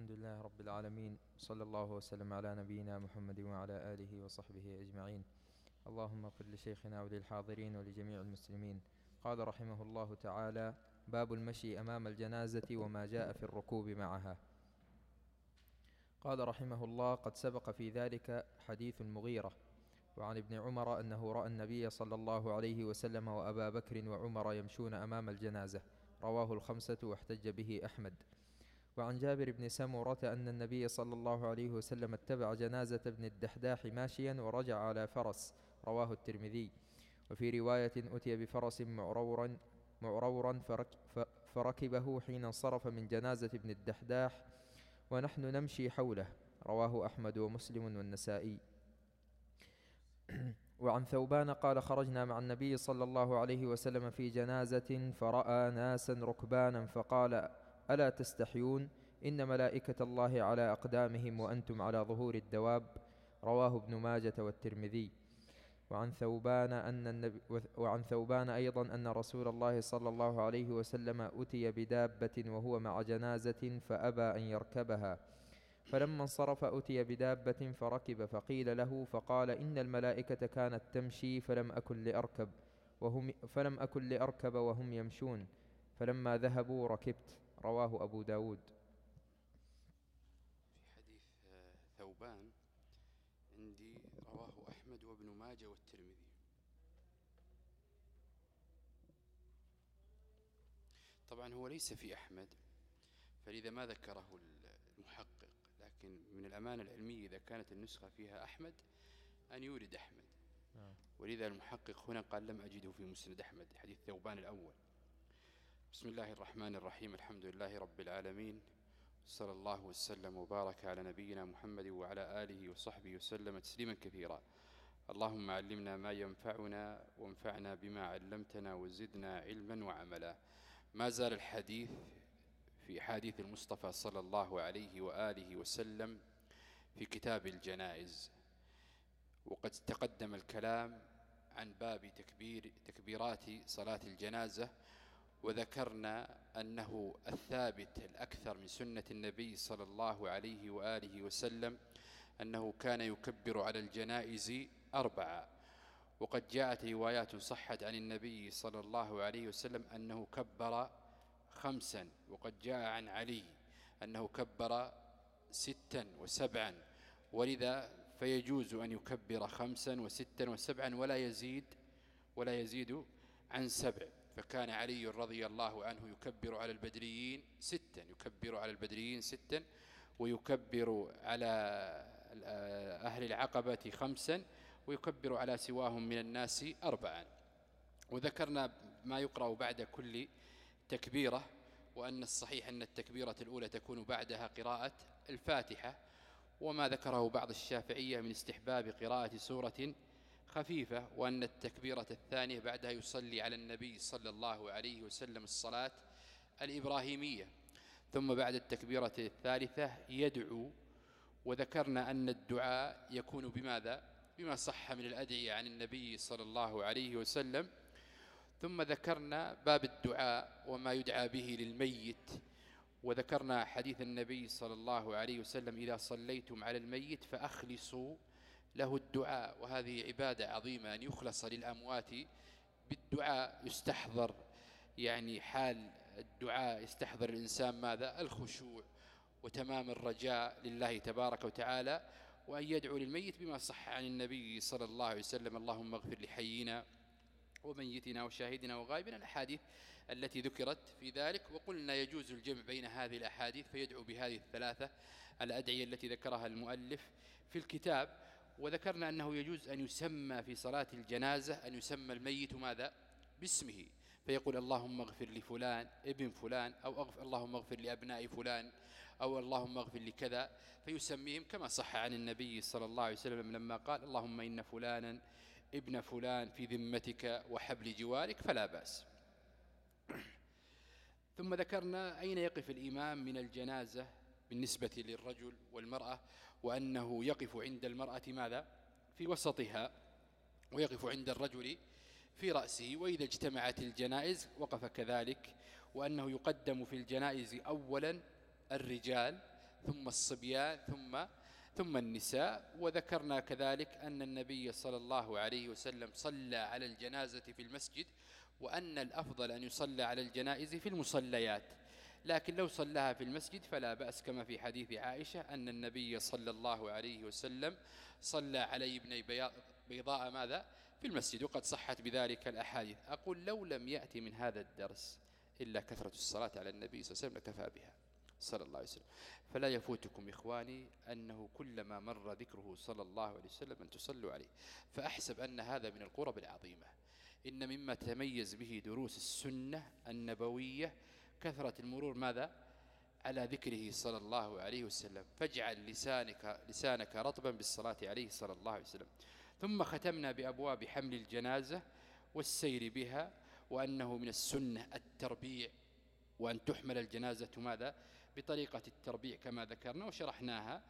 الحمد لله رب العالمين صلى الله وسلم على نبينا محمد وعلى آله وصحبه أجمعين. اللهم اغفر لشيخنا وللحاضرين ولجميع المسلمين. قال رحمه الله تعالى باب المشي أمام الجنازة وما جاء في الركوب معها. قال رحمه الله قد سبق في ذلك حديث المغيرة. وعن ابن عمر أنه رأى النبي صلى الله عليه وسلم وأبا بكر وعمر يمشون أمام الجنازة. رواه الخمسة واحتج به أحمد. وعن جابر بن سمرة أن النبي صلى الله عليه وسلم اتبع جنازة ابن الدحداح ماشيا ورجع على فرس. رواه الترمذي. وفي رواية أتي بفرس معرورا معرورا فركبه حين انصرف من جنازة ابن الدحداح. ونحن نمشي حوله. رواه أحمد ومسلم والنسائي. وعن ثوبان قال خرجنا مع النبي صلى الله عليه وسلم في جنازة فرأى ناسا ركبانا فقال ألا تستحيون؟ إن ملائكة الله على أقدامهم وأنتم على ظهور الدواب. رواه ابن ماجة والترمذي. وعن ثوبان أن النبي وعن ثوبان أيضا أن رسول الله صلى الله عليه وسلم أتي بدابة وهو مع جنازة فأبى أن يركبها. فلما انصرف أتي بدابة فركب فقيل له فقال إن الملائكة كانت تمشي فلم أكن لأركب وهم فلم أكن لأركب وهم يمشون. فلما ذهبوا ركبت. رواه أبو داود. في حديث ثوبان عندي رواه أحمد وابن ماجه والترمذي. طبعا هو ليس في أحمد فلذا ما ذكره المحقق. لكن من الأمانة العلمية إذا كانت النسخة فيها أحمد أن يورد أحمد. نعم. ولذا المحقق هنا قال لم أجده في مسند أحمد حديث ثوبان الأول. بسم الله الرحمن الرحيم الحمد لله رب العالمين صلى الله وسلم وبارك على نبينا محمد وعلى آله وصحبه وسلم تسليما كثيرا اللهم علمنا ما ينفعنا وانفعنا بما علمتنا وزدنا علما وعملا ما زال الحديث في حديث المصطفى صلى الله عليه وآله وسلم في كتاب الجنائز وقد تقدم الكلام عن باب تكبير تكبيرات صلاة الجنازة وذكرنا أنه الثابت الأكثر من سنة النبي صلى الله عليه وآله وسلم أنه كان يكبر على الجنائز أربعة. وقد جاءت روايات صحت عن النبي صلى الله عليه وسلم أنه كبر خمسا وقد جاء عن علي أنه كبر ستا وسبعا. ولذا فيجوز أن يكبر خمسا وستا وسبعا ولا يزيد ولا يزيد عن سبع. فكان علي رضي الله عنه يكبر على البدريين ستا يكبر على البدريين ستا ويكبر على أهل العقبة خمسا ويكبر على سواهم من الناس أربعا. وذكرنا ما يقرأ بعد كل تكبيرة وأن الصحيح أن التكبيرة الأولى تكون بعدها قراءة الفاتحة وما ذكره بعض الشافعية من استحباب قراءة سورة خفيفة وأن التكبيرة الثانية بعدها يصلي على النبي صلى الله عليه وسلم الصلاة الإبراهيمية. ثم بعد التكبيرة الثالثة يدعو وذكرنا أن الدعاء يكون بماذا؟ بما صح من الأدعية عن النبي صلى الله عليه وسلم. ثم ذكرنا باب الدعاء وما يدعى به للميت. وذكرنا حديث النبي صلى الله عليه وسلم إذا صليتم على الميت فأخلصوا له الدعاء وهذه عبادة عظيمة أن يخلص للأموات بالدعاء يستحضر يعني حال الدعاء يستحضر الإنسان ماذا؟ الخشوع وتمام الرجاء لله تبارك وتعالى وأن يدعو للميت بما صح عن النبي صلى الله عليه وسلم اللهم اغفر لحينا وميتنا وشاهدنا وغائبنا. الأحاديث التي ذكرت في ذلك وقلنا يجوز الجمع بين هذه الأحاديث فيدعو بهذه الثلاثة الأدعية التي ذكرها المؤلف في الكتاب. وذكرنا أنه يجوز أن يسمى في صلاة الجنازة أن يسمى الميت ماذا؟ باسمه. فيقول اللهم اغفر لفلان ابن فلان أو أغفر اللهم اغفر لأبناء فلان أو اللهم اغفر لكذا فيسميهم كما صح عن النبي صلى الله عليه وسلم لما قال اللهم إن فلانا ابن فلان في ذمتك وحبل جوارك فلا بأس. ثم ذكرنا أين يقف الإمام من الجنازة بالنسبة للرجل والمرأة. وأنه يقف عند المرأة ماذا؟ في وسطها ويقف عند الرجل في رأسه وإذا اجتمعت الجنائز وقف كذلك وأنه يقدم في الجنائز أولا الرجال ثم الصبيان ثم ثم النساء. وذكرنا كذلك أن النبي صلى الله عليه وسلم صلى على الجنازة في المسجد وأن الأفضل أن يصلى على الجنائز في المصليات. لكن لو صلاها في المسجد فلا بأس كما في حديث عائشة أن النبي صلى الله عليه وسلم صلى علي ابن بيضاء ماذا؟ في المسجد وقد صحت بذلك الأحاديث. أقول لو لم يأتي من هذا الدرس إلا كثرة الصلاة على النبي صلى الله عليه وسلم لكفى بها صلى الله عليه وسلم. فلا يفوتكم إخواني أنه كلما مر ذكره صلى الله عليه وسلم أن تصلوا عليه. فأحسب أن هذا من القرب العظيمة. إن مما تميز به دروس السنة النبوية كثرة المرور ماذا؟ على ذكره صلى الله عليه وسلم. فاجعل لسانك, لسانك رطبا بالصلاة عليه صلى الله عليه وسلم. ثم ختمنا بأبواب حمل الجنازة والسير بها وأنه من السنة التربيع وأن تحمل الجنازة ماذا؟ بطريقة التربيع كما ذكرنا وشرحناها.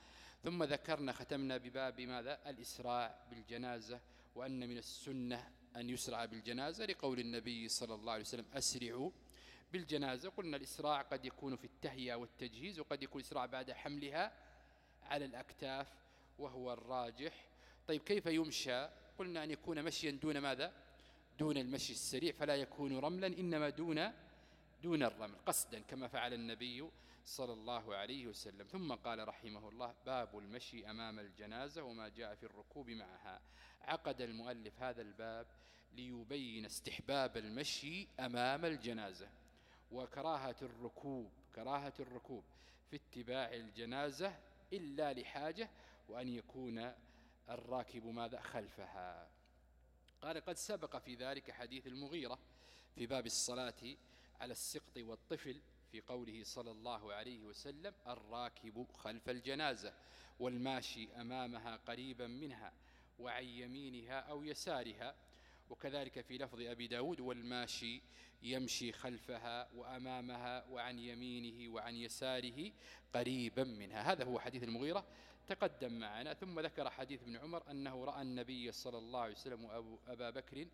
ثم ذكرنا ختمنا بباب ماذا؟ الإسراع بالجنازة وأن من السنة أن يسرع بالجنازة لقول النبي صلى الله عليه وسلم أسرعوا بالجنازة قلنا الإسراع قد يكون في التهيئة والتجهيز وقد يكون إسراع بعد حملها على الأكتاف وهو الراجح. طيب كيف يمشى؟ قلنا أن يكون مشيا دون ماذا؟ دون المشي السريع فلا يكون رملا إنما دون دون الرمل قصدا كما فعل النبي صلى الله عليه وسلم. ثم قال رحمه الله باب المشي أمام الجنازة وما جاء في الركوب معها. عقد المؤلف هذا الباب ليبين استحباب المشي أمام الجنازة. وكراهة الركوب كراهة الركوب في اتباع الجنازة إلا لحاجة وأن يكون الراكب ماذا؟ خلفها. قال قد سبق في ذلك حديث المغيرة في باب الصلاة على السقط والطفل في قوله صلى الله عليه وسلم الراكب خلف الجنازة والماشي أمامها قريبا منها وعن يمينها أو يسارها وكذلك في لفظ أبي داود والماشي يمشي خلفها وأمامها وعن يمينه وعن يساره قريبا منها. هذا هو حديث المغيرة. تقدم معنا ثم ذكر حديث ابن عمر أنه رأى النبي صلى الله عليه وسلم وأبا بكر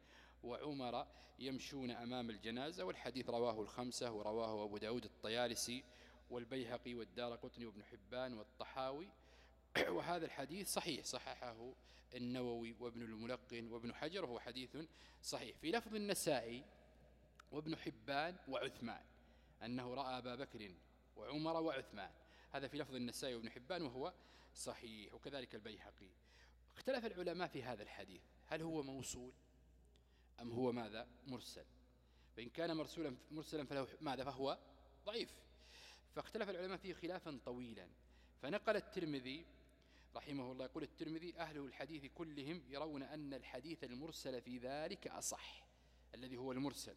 وعمر يمشون أمام الجنازة والحديث رواه الخمسة ورواه أبو داود الطيالسي والبيهقي والدار قطني وابن حبان والطحاوي. وهذا الحديث صحيح صححه النووي وابن الملقن وابن حجر وهو حديث صحيح. في لفظ النسائي وابن حبان وعثمان أنه رأى أبا بكر وعمر وعثمان. هذا في لفظ النسائي وابن حبان وهو صحيح وكذلك البيهقي. اختلف العلماء في هذا الحديث. هل هو موصول أم هو ماذا؟ مرسل. فإن كان مرسولا مرسلا فله ماذا؟ فهو ضعيف. فاختلف العلماء فيه خلافا طويلا. فنقل الترمذي رحمه الله يقول الترمذي أهل الحديث كلهم يرون أن الحديث المرسل في ذلك أصح الذي هو المرسل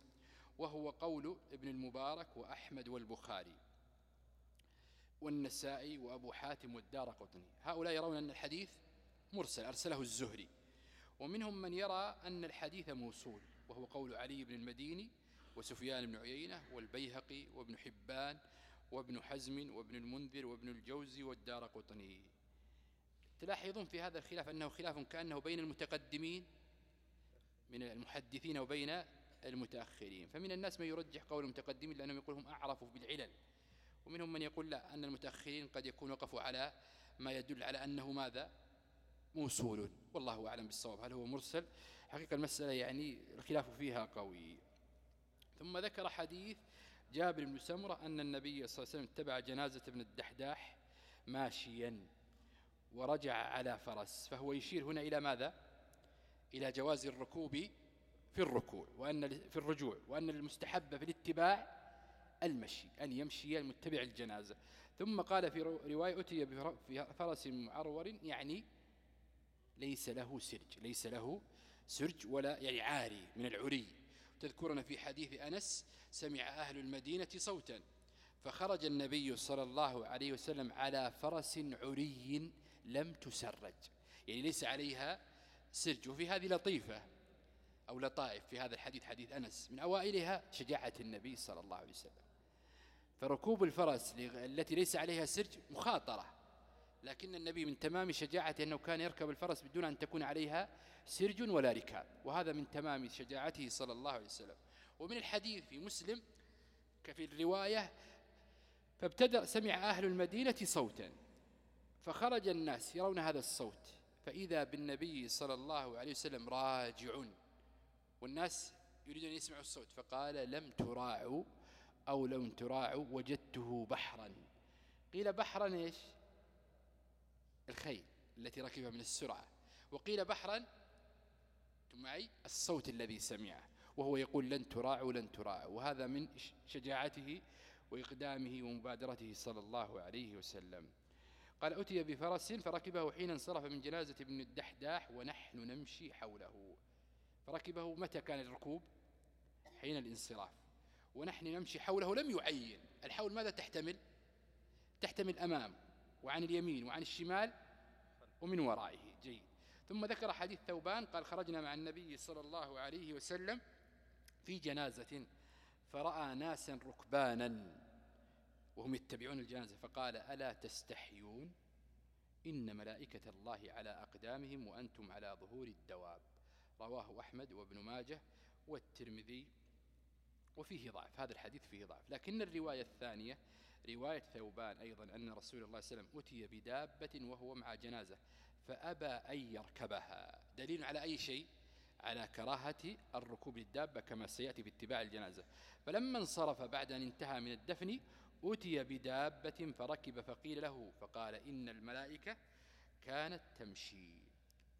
وهو قول ابن المبارك وأحمد والبخاري والنسائي وأبو حاتم والدار قطني. هؤلاء يرون أن الحديث مرسل أرسله الزهري. ومنهم من يرى أن الحديث موصول وهو قول علي بن المديني وسفيان بن عيينة والبيهقي وابن حبان وابن حزم وابن المنذر وابن الجوزي والدار قطني. تلاحظون في هذا الخلاف أنه خلاف كأنه بين المتقدمين من المحدثين وبين المتأخرين. فمن الناس من يرجح قول المتقدمين لأنهم يقول هم أعرفوا بالعلل. ومنهم من يقول لا أن المتأخرين قد يكون وقفوا على ما يدل على أنه ماذا؟ موصول. والله أعلم بالصواب. هل هو مرسل؟ حقيقة المسألة يعني الخلاف فيها قوي. ثم ذكر حديث جابر بن سمرة أن النبي صلى الله عليه وسلم اتبع جنازة ابن الدحداح ماشيا. ورجع على فرس فهو يشير هنا إلى ماذا؟ إلى جواز الركوب في الركوع وأن في الرجوع وأن المستحب في الاتباع المشي أن يمشي المتبع الجنازة. ثم قال في رواية أتي بفرس معرور يعني ليس له سرج ليس له سرج ولا يعني عاري من العري. تذكرنا في حديث أنس سمع أهل المدينة صوتا فخرج النبي صلى الله عليه وسلم على فرس عري لم تسرج. يعني ليس عليها سرج وفي هذه لطيفة أو لطائف في هذا الحديث حديث أنس من أوائلها شجاعة النبي صلى الله عليه وسلم. فركوب الفرس التي ليس عليها سرج مخاطرة لكن النبي من تمام شجاعته أنه كان يركب الفرس بدون أن تكون عليها سرج ولا ركاب. وهذا من تمام شجاعته صلى الله عليه وسلم. ومن الحديث في مسلم كفي الرواية فابتدأ سمع أهل المدينة صوتا. فخرج الناس يرون هذا الصوت فإذا بالنبي صلى الله عليه وسلم راجع والناس يريدون أن يسمعوا الصوت فقال لم تراعوا أو لم تراعوا وجدته بحرا. قيل بحرا إيش؟ الخيل التي ركبها من السرعة. وقيل بحرا معي؟ الصوت الذي سمعه وهو يقول لن تراعوا لن تراعوا. وهذا من شجاعته وإقدامه ومبادرته صلى الله عليه وسلم. قال أتي بفرس فركبه حين انصرف من جنازة ابن الدحداح ونحن نمشي حوله. فركبه متى كان الركوب؟ حين الانصراف. ونحن نمشي حوله لم يعين. الحول ماذا تحتمل؟ تحتمل أمام وعن اليمين وعن الشمال ومن ورائه. جيد. ثم ذكر حديث ثوبان قال خرجنا مع النبي صلى الله عليه وسلم في جنازة فرأى ناسا ركبانا. وهم يتبعون الجنازة. فقال ألا تستحيون؟ إن ملائكة الله على أقدامهم وأنتم على ظهور الدواب. رواه أحمد وابن ماجه والترمذي وفيه ضعف. هذا الحديث فيه ضعف. لكن الرواية الثانية رواية ثوبان أيضا أن رسول الله صلى الله عليه وسلم أتي بدابة وهو مع جنازة فأبى أن يركبها. دليل على أي شيء؟ على كراهة الركوب للدابة كما سيأتي في اتباع الجنازة. فلما انصرف بعد أن انتهى من الدفن أتي بدابة فركب فقيل له فقال إن الملائكة كانت تمشي.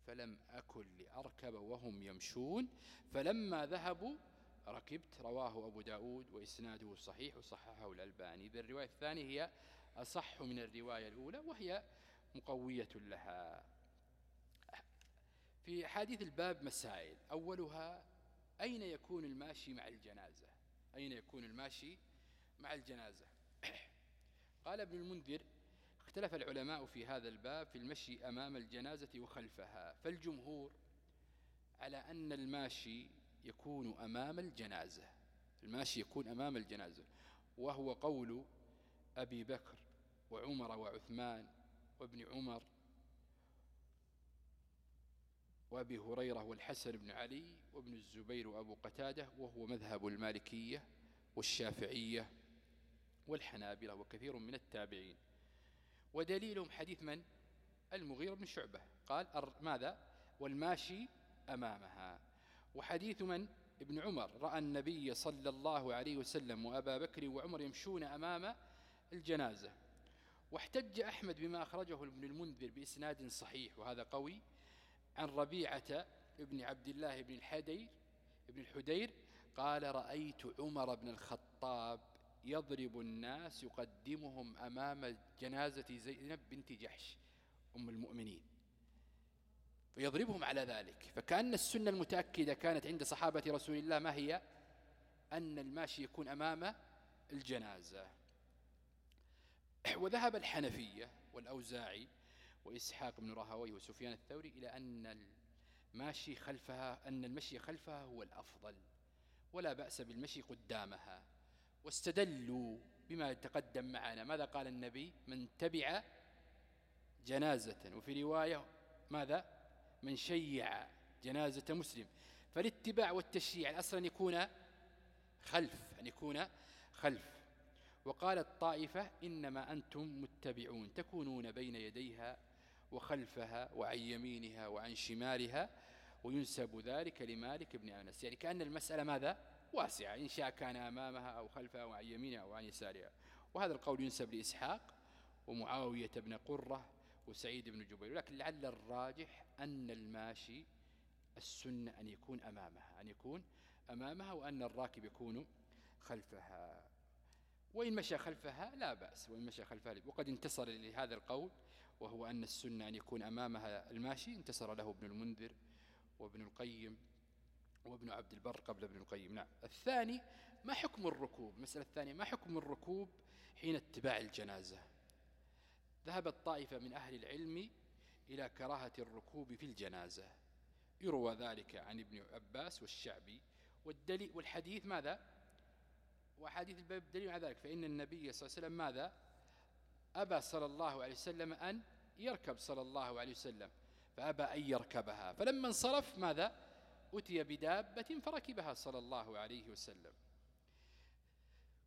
فلم أكن لأركب وهم يمشون. فلما ذهبوا ركبت رواه أبو داود وإسناده صحيح وصححه الألباني. بالرواية الثانية هي أصح من الرواية الأولى وهي مقوية لها. في حديث الباب مسائل. أولها أين يكون الماشي مع الجنازة؟ أين يكون الماشي مع الجنازة؟ قال ابن المنذر اختلف العلماء في هذا الباب في المشي أمام الجنازة وخلفها فالجمهور على أن الماشي يكون أمام الجنازة الماشي يكون أمام الجنازة وهو قول أبي بكر وعمر وعثمان وابن عمر وأبي هريرة والحسن بن علي وابن الزبير وأبو قتادة وهو مذهب المالكية والشافعية والحنابلة وكثير من التابعين. ودليلهم حديث من؟ المغير بن شعبة. قال ماذا؟ والماشي أمامها. وحديث من؟ ابن عمر. رأى النبي صلى الله عليه وسلم وأبا بكر وعمر يمشون أمام الجنازة. واحتج أحمد بما أخرجه ابن المنذر بإسناد صحيح وهذا قوي عن ربيعة ابن عبد الله بن الحدير ابن الحدير قال رأيت عمر بن الخطاب يضرب الناس يقدمهم أمام جنازة زينب بنت جحش أم المؤمنين. فيضربهم على ذلك. فكأن السنة المتأكدة كانت عند صحابة رسول الله ما هي؟ أن الماشي يكون أمام الجنازة. وذهب الحنفية والأوزاعي وإسحاق بن راهوي وسفيان الثوري إلى أن الماشي خلفها أن المشي خلفها هو الأفضل. ولا بأس بالمشي قدامها. واستدلوا بما تقدم معنا. ماذا قال النبي؟ من تبع جنازة. وفي رواية ماذا؟ من شيع جنازة مسلم. فالاتباع والتشييع الأصل أن يكون خلف أن يكون خلف. وقالت طائفة إنما أنتم متبعون تكونون بين يديها وخلفها وعن يمينها وعن شمالها وينسب ذلك لمالك بن أنس. يعني كأن المسألة ماذا؟ واسعة إن شاء كان أمامها أو خلفها وعن يمينها أو عن يسارها. وهذا القول ينسب لإسحاق ومعاوية بن قرة وسعيد بن جبير. لكن لعل الراجح أن الماشي السنة أن يكون أمامها أن يكون أمامها وأن الراكب يكون خلفها. وإن مشى خلفها لا بأس وإن مشى خلفها وقد انتصر لهذا القول وهو أن السنة أن يكون أمامها الماشي انتصر له ابن المنذر وابن القيم وابن عبد البر قبل ابن القيم. نعم. الثاني ما حكم الركوب؟ المسألة الثانية ما حكم الركوب حين اتباع الجنازة؟ ذهبت طائفة من أهل العلم إلى كراهة الركوب في الجنازة. يروى ذلك عن ابن عباس والشعبي. والدليل والحديث ماذا؟ وحديث الباب دليل على ذلك. فإن النبي صلى الله عليه وسلم ماذا؟ أبى صلى الله عليه وسلم أن يركب صلى الله عليه وسلم. فأبى أن يركبها. فلما انصرف ماذا؟ أتي بدابة فركبها صلى الله عليه وسلم.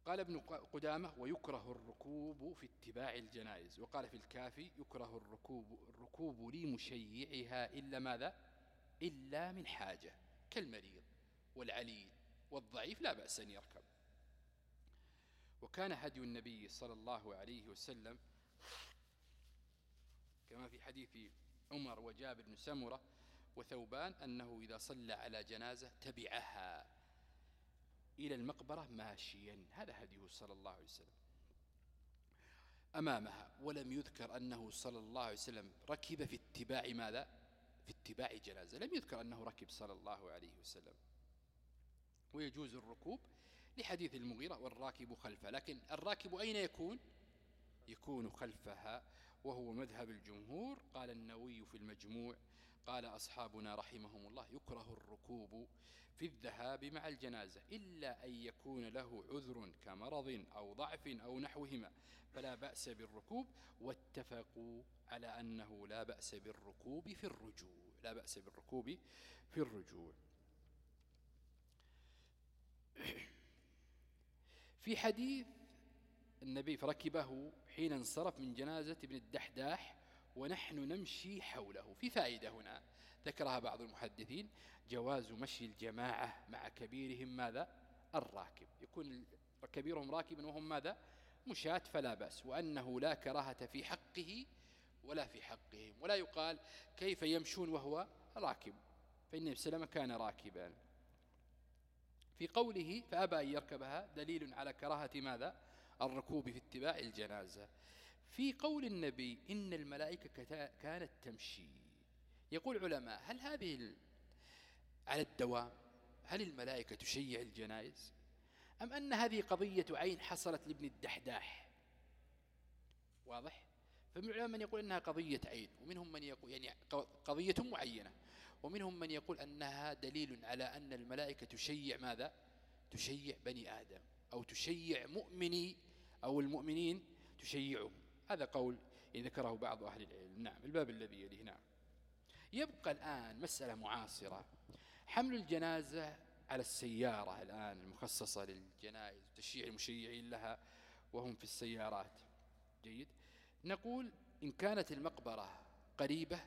قال ابن قدامة ويكره الركوب في اتباع الجنائز. وقال في الكافي يكره الركوب, الركوب لمشيعها إلا ماذا؟ إلا من حاجة كالمريض والعليل والضعيف لا بأس أن يركب. وكان هدي النبي صلى الله عليه وسلم كما في حديث عمر وجابر بن سمرة وثوبان أنه إذا صلى على جنازة تبعها إلى المقبرة ماشيا. هذا هديه صلى الله عليه وسلم. أمامها ولم يذكر أنه صلى الله عليه وسلم ركب في اتباع ماذا؟ في اتباع جنازة. لم يذكر أنه ركب صلى الله عليه وسلم. ويجوز الركوب لحديث المغيرة والراكب خلفها. لكن الراكب أين يكون؟ يكون خلفها وهو مذهب الجمهور. قال النووي في المجموع قال أصحابنا رحمهم الله يكره الركوب في الذهاب مع الجنازة إلا أن يكون له عذر كمرض أو ضعف أو نحوهما فلا بأس بالركوب واتفقوا على أنه لا بأس بالركوب في الرجوع لا بأس بالركوب في الرجوع. في حديث النبي فركبه حين انصرف من جنازة ابن الدحداح ونحن نمشي حوله. في فائدة هنا. ذكرها بعض المحدثين جواز مشي الجماعة مع كبيرهم ماذا؟ الراكب. يكون كبيرهم راكبا وهم ماذا؟ مشاة فلا بأس. وأنه لا كراهة في حقه ولا في حقهم. ولا يقال كيف يمشون وهو راكب. فإن النبي كان راكبا. في قوله فأبى أن يركبها دليل على كراهة ماذا؟ الركوب في اتباع الجنازة. في قول النبي إن الملائكة كانت تمشي. يقول علماء هل هذه على الدوام؟ هل الملائكة تشيع الجنائز؟ أم أن هذه قضية عين حصلت لابن الدحداح؟ واضح؟ فمن العلماء من يقول أنها قضية عين ومنهم من يقول يعني قضية معينة ومنهم من يقول أنها دليل على أن الملائكة تشيع ماذا؟ تشيع بني آدم أو تشيع مؤمني أو المؤمنين تشيعهم. هذا قول ذكره بعض أهل العلم. نعم الباب الذي يليه نعم. يبقى الآن مسألة معاصرة. حمل الجنازة على السيارة الآن المخصصة للجنائز وتشييع المشيعين لها وهم في السيارات. جيد. نقول إن كانت المقبرة قريبة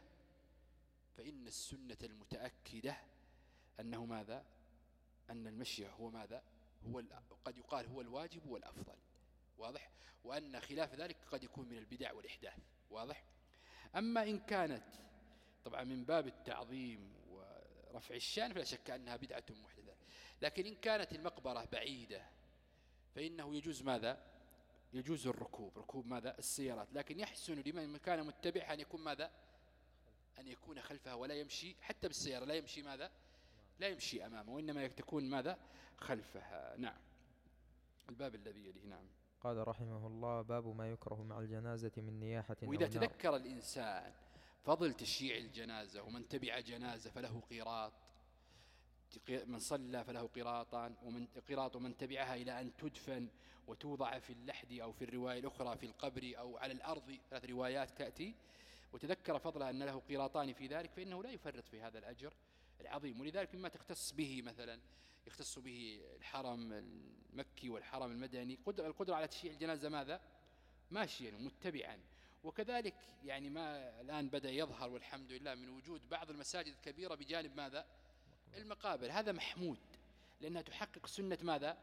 فإن السنة المتأكدة أنه ماذا؟ أن المشي هو ماذا؟ هو قد يقال هو الواجب والأفضل. واضح؟ وأن خلاف ذلك قد يكون من البدع والإحداث واضح؟ أما إن كانت طبعا من باب التعظيم ورفع الشأن فلا شك أنها بدعة محدثة لكن إن كانت المقبرة بعيدة فإنه يجوز ماذا؟ يجوز الركوب. ركوب ماذا؟ السيارات. لكن يحسن لمن كان متبعها أن يكون ماذا؟ أن يكون خلفها ولا يمشي حتى بالسيارة لا يمشي ماذا؟ لا يمشي أمامه وإنما تكون ماذا؟ خلفها. نعم. الباب الذي يليه نعم. قال رحمه الله باب ما يكره مع الجنازة من نياحة وإذا تذكر الإنسان فضل تشييع الجنازة ومن تبع جنازة فله قيراط من صلى فله قراطان ومن قراط ومن تبعها إلى أن تدفن وتوضع في اللحد أو في الرواية الأخرى في القبر أو على الأرض. ثلاث روايات تأتي. وتذكر فضلها أن له قراطان في ذلك فإنه لا يفرط في هذا الأجر العظيم. ولذلك مما تختص به مثلا يختص به الحرم المكي والحرم المدني. القدرة على تشييع الجنازة ماذا؟ ماشيا ومتبعا وكذلك يعني ما الآن بدأ يظهر والحمد لله من وجود بعض المساجد الكبيرة بجانب ماذا؟ المقابر. هذا محمود لأنها تحقق سنة ماذا؟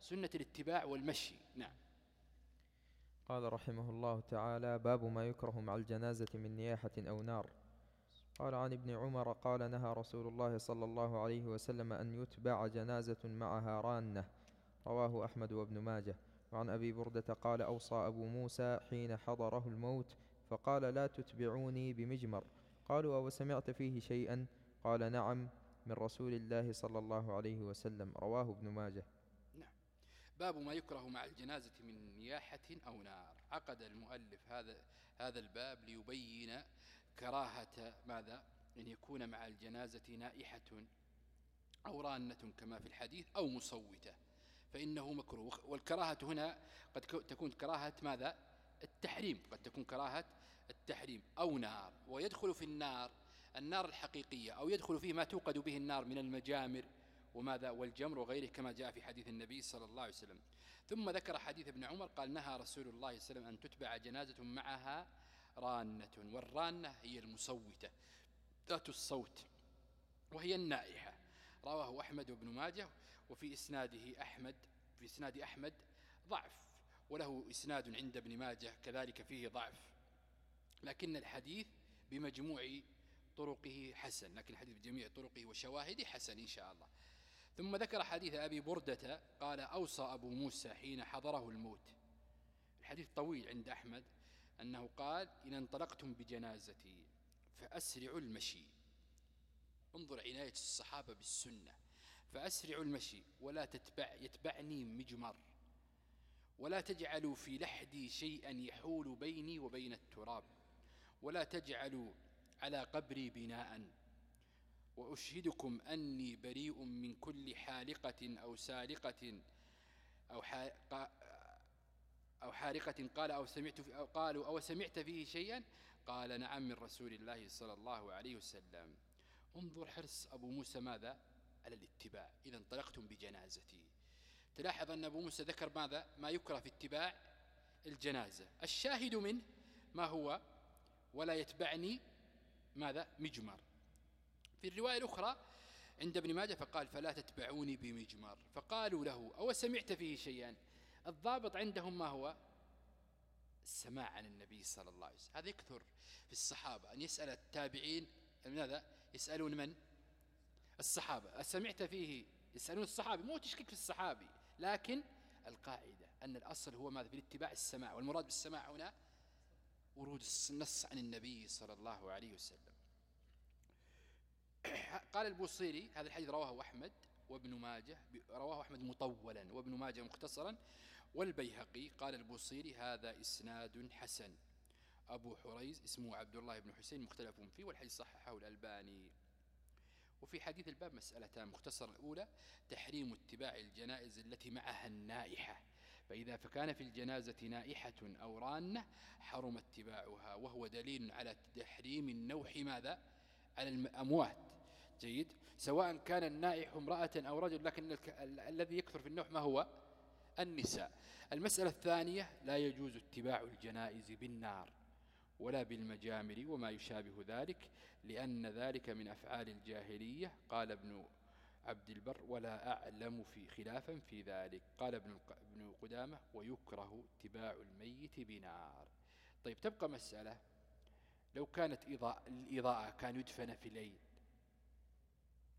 سنة الاتباع والمشي. نعم. قال رحمه الله تعالى باب ما يكره مع الجنازة من نياحة أو نار. قال عن ابن عمر قال نهى رسول الله صلى الله عليه وسلم أن يتبع جنازة معها رانة. رواه أحمد وابن ماجه. وعن أبي بردة قال أوصى أبو موسى حين حضره الموت فقال لا تتبعوني بمجمر. قالوا أو سمعت فيه شيئا؟ قال نعم من رسول الله صلى الله عليه وسلم. رواه ابن ماجه. نعم. باب ما يكره مع الجنازة من نياحة أو نار. عقد المؤلف هذا هذا الباب ليبين كراهة ماذا؟ أن يكون مع الجنازة نائحة أو رانة كما في الحديث أو مصوتة فإنه مكروه. والكراهة هنا قد تكون كراهة ماذا؟ التحريم. قد تكون كراهة التحريم أو نار. ويدخل في النار النار الحقيقية أو يدخل فيه ما توقد به النار من المجامر وماذا؟ والجمر وغيره كما جاء في حديث النبي صلى الله عليه وسلم. ثم ذكر حديث ابن عمر قال نهى رسول الله صلى الله عليه وسلم أن تتبع جنازة معها رانة والرانة هي المصوتة ذات الصوت وهي النائحة. رواه أحمد وابن ماجه وفي إسناده أحمد في إسناد أحمد ضعف وله إسناد عند ابن ماجه كذلك فيه ضعف. لكن الحديث بمجموع طرقه حسن لكن الحديث بجميع طرقه وشواهده حسن إن شاء الله. ثم ذكر حديث أبي بردة قال أوصى أبو موسى حين حضره الموت. الحديث طويل عند أحمد أنه قال إن انطلقتم بجنازتي فأسرعوا المشي. انظر عناية الصحابة بالسنة. فأسرعوا المشي ولا تتبع يتبعني مجمر ولا تجعلوا في لحدي شيئا يحول بيني وبين التراب ولا تجعلوا على قبري بناء. وأشهدكم أني بريء من كل حالقة أو سالقة أو أو حارقة قال أو سمعت أو قالوا أو سمعت فيه شيئا؟ قال نعم من رسول الله صلى الله عليه وسلم. انظر حرص أبو موسى ماذا؟ على الاتباع. إذا انطلقتم بجنازتي. تلاحظ أن أبو موسى ذكر ماذا؟ ما يكره في اتباع الجنازة. الشاهد منه ما هو؟ ولا يتبعني ماذا؟ مجمر. في الرواية الأخرى عند ابن ماجه فقال فلا تتبعوني بمجمر. فقالوا له أو سمعت فيه شيئا؟ الضابط عندهم ما هو؟ السماع عن النبي صلى الله عليه وسلم. هذا يكثر في الصحابة. أن يسأل التابعين ماذا؟ يسألون من؟ الصحابة. سمعت فيه يسألون الصحابي. مو تشكيك في الصحابي لكن القاعدة أن الأصل هو ماذا؟ في الاتباع السماع. والمراد بالسماع هنا ورود النص عن النبي صلى الله عليه وسلم. قال البوصيري هذا الحديث رواه أحمد وابن ماجه رواه أحمد مطولا وابن ماجه مختصرا والبيهقي قال البوصيري هذا إسناد حسن. أبو حريز اسمه عبد الله بن حسين مختلف فيه والحديث صححه الألباني. وفي حديث الباب مسألتان مختصرة الأولى تحريم اتباع الجنائز التي معها النائحة. فإذا فكان في الجنازة نائحة أو رانة حرم اتباعها. وهو دليل على تحريم النوح ماذا؟ على الأموات جيد. سواء كان النائح امرأة أو رجل لكن الذي يكثر في النوح ما هو؟ النساء. المسألة الثانية لا يجوز اتباع الجنائز بالنار ولا بالمجامر وما يشابه ذلك لأن ذلك من أفعال الجاهلية. قال ابن عبد البر ولا أعلم في خلافا في ذلك. قال ابن ابن قدامة ويكره اتباع الميت بنار. طيب تبقى مسألة. لو كانت إضاءة الإضاءة كان يدفن في الليل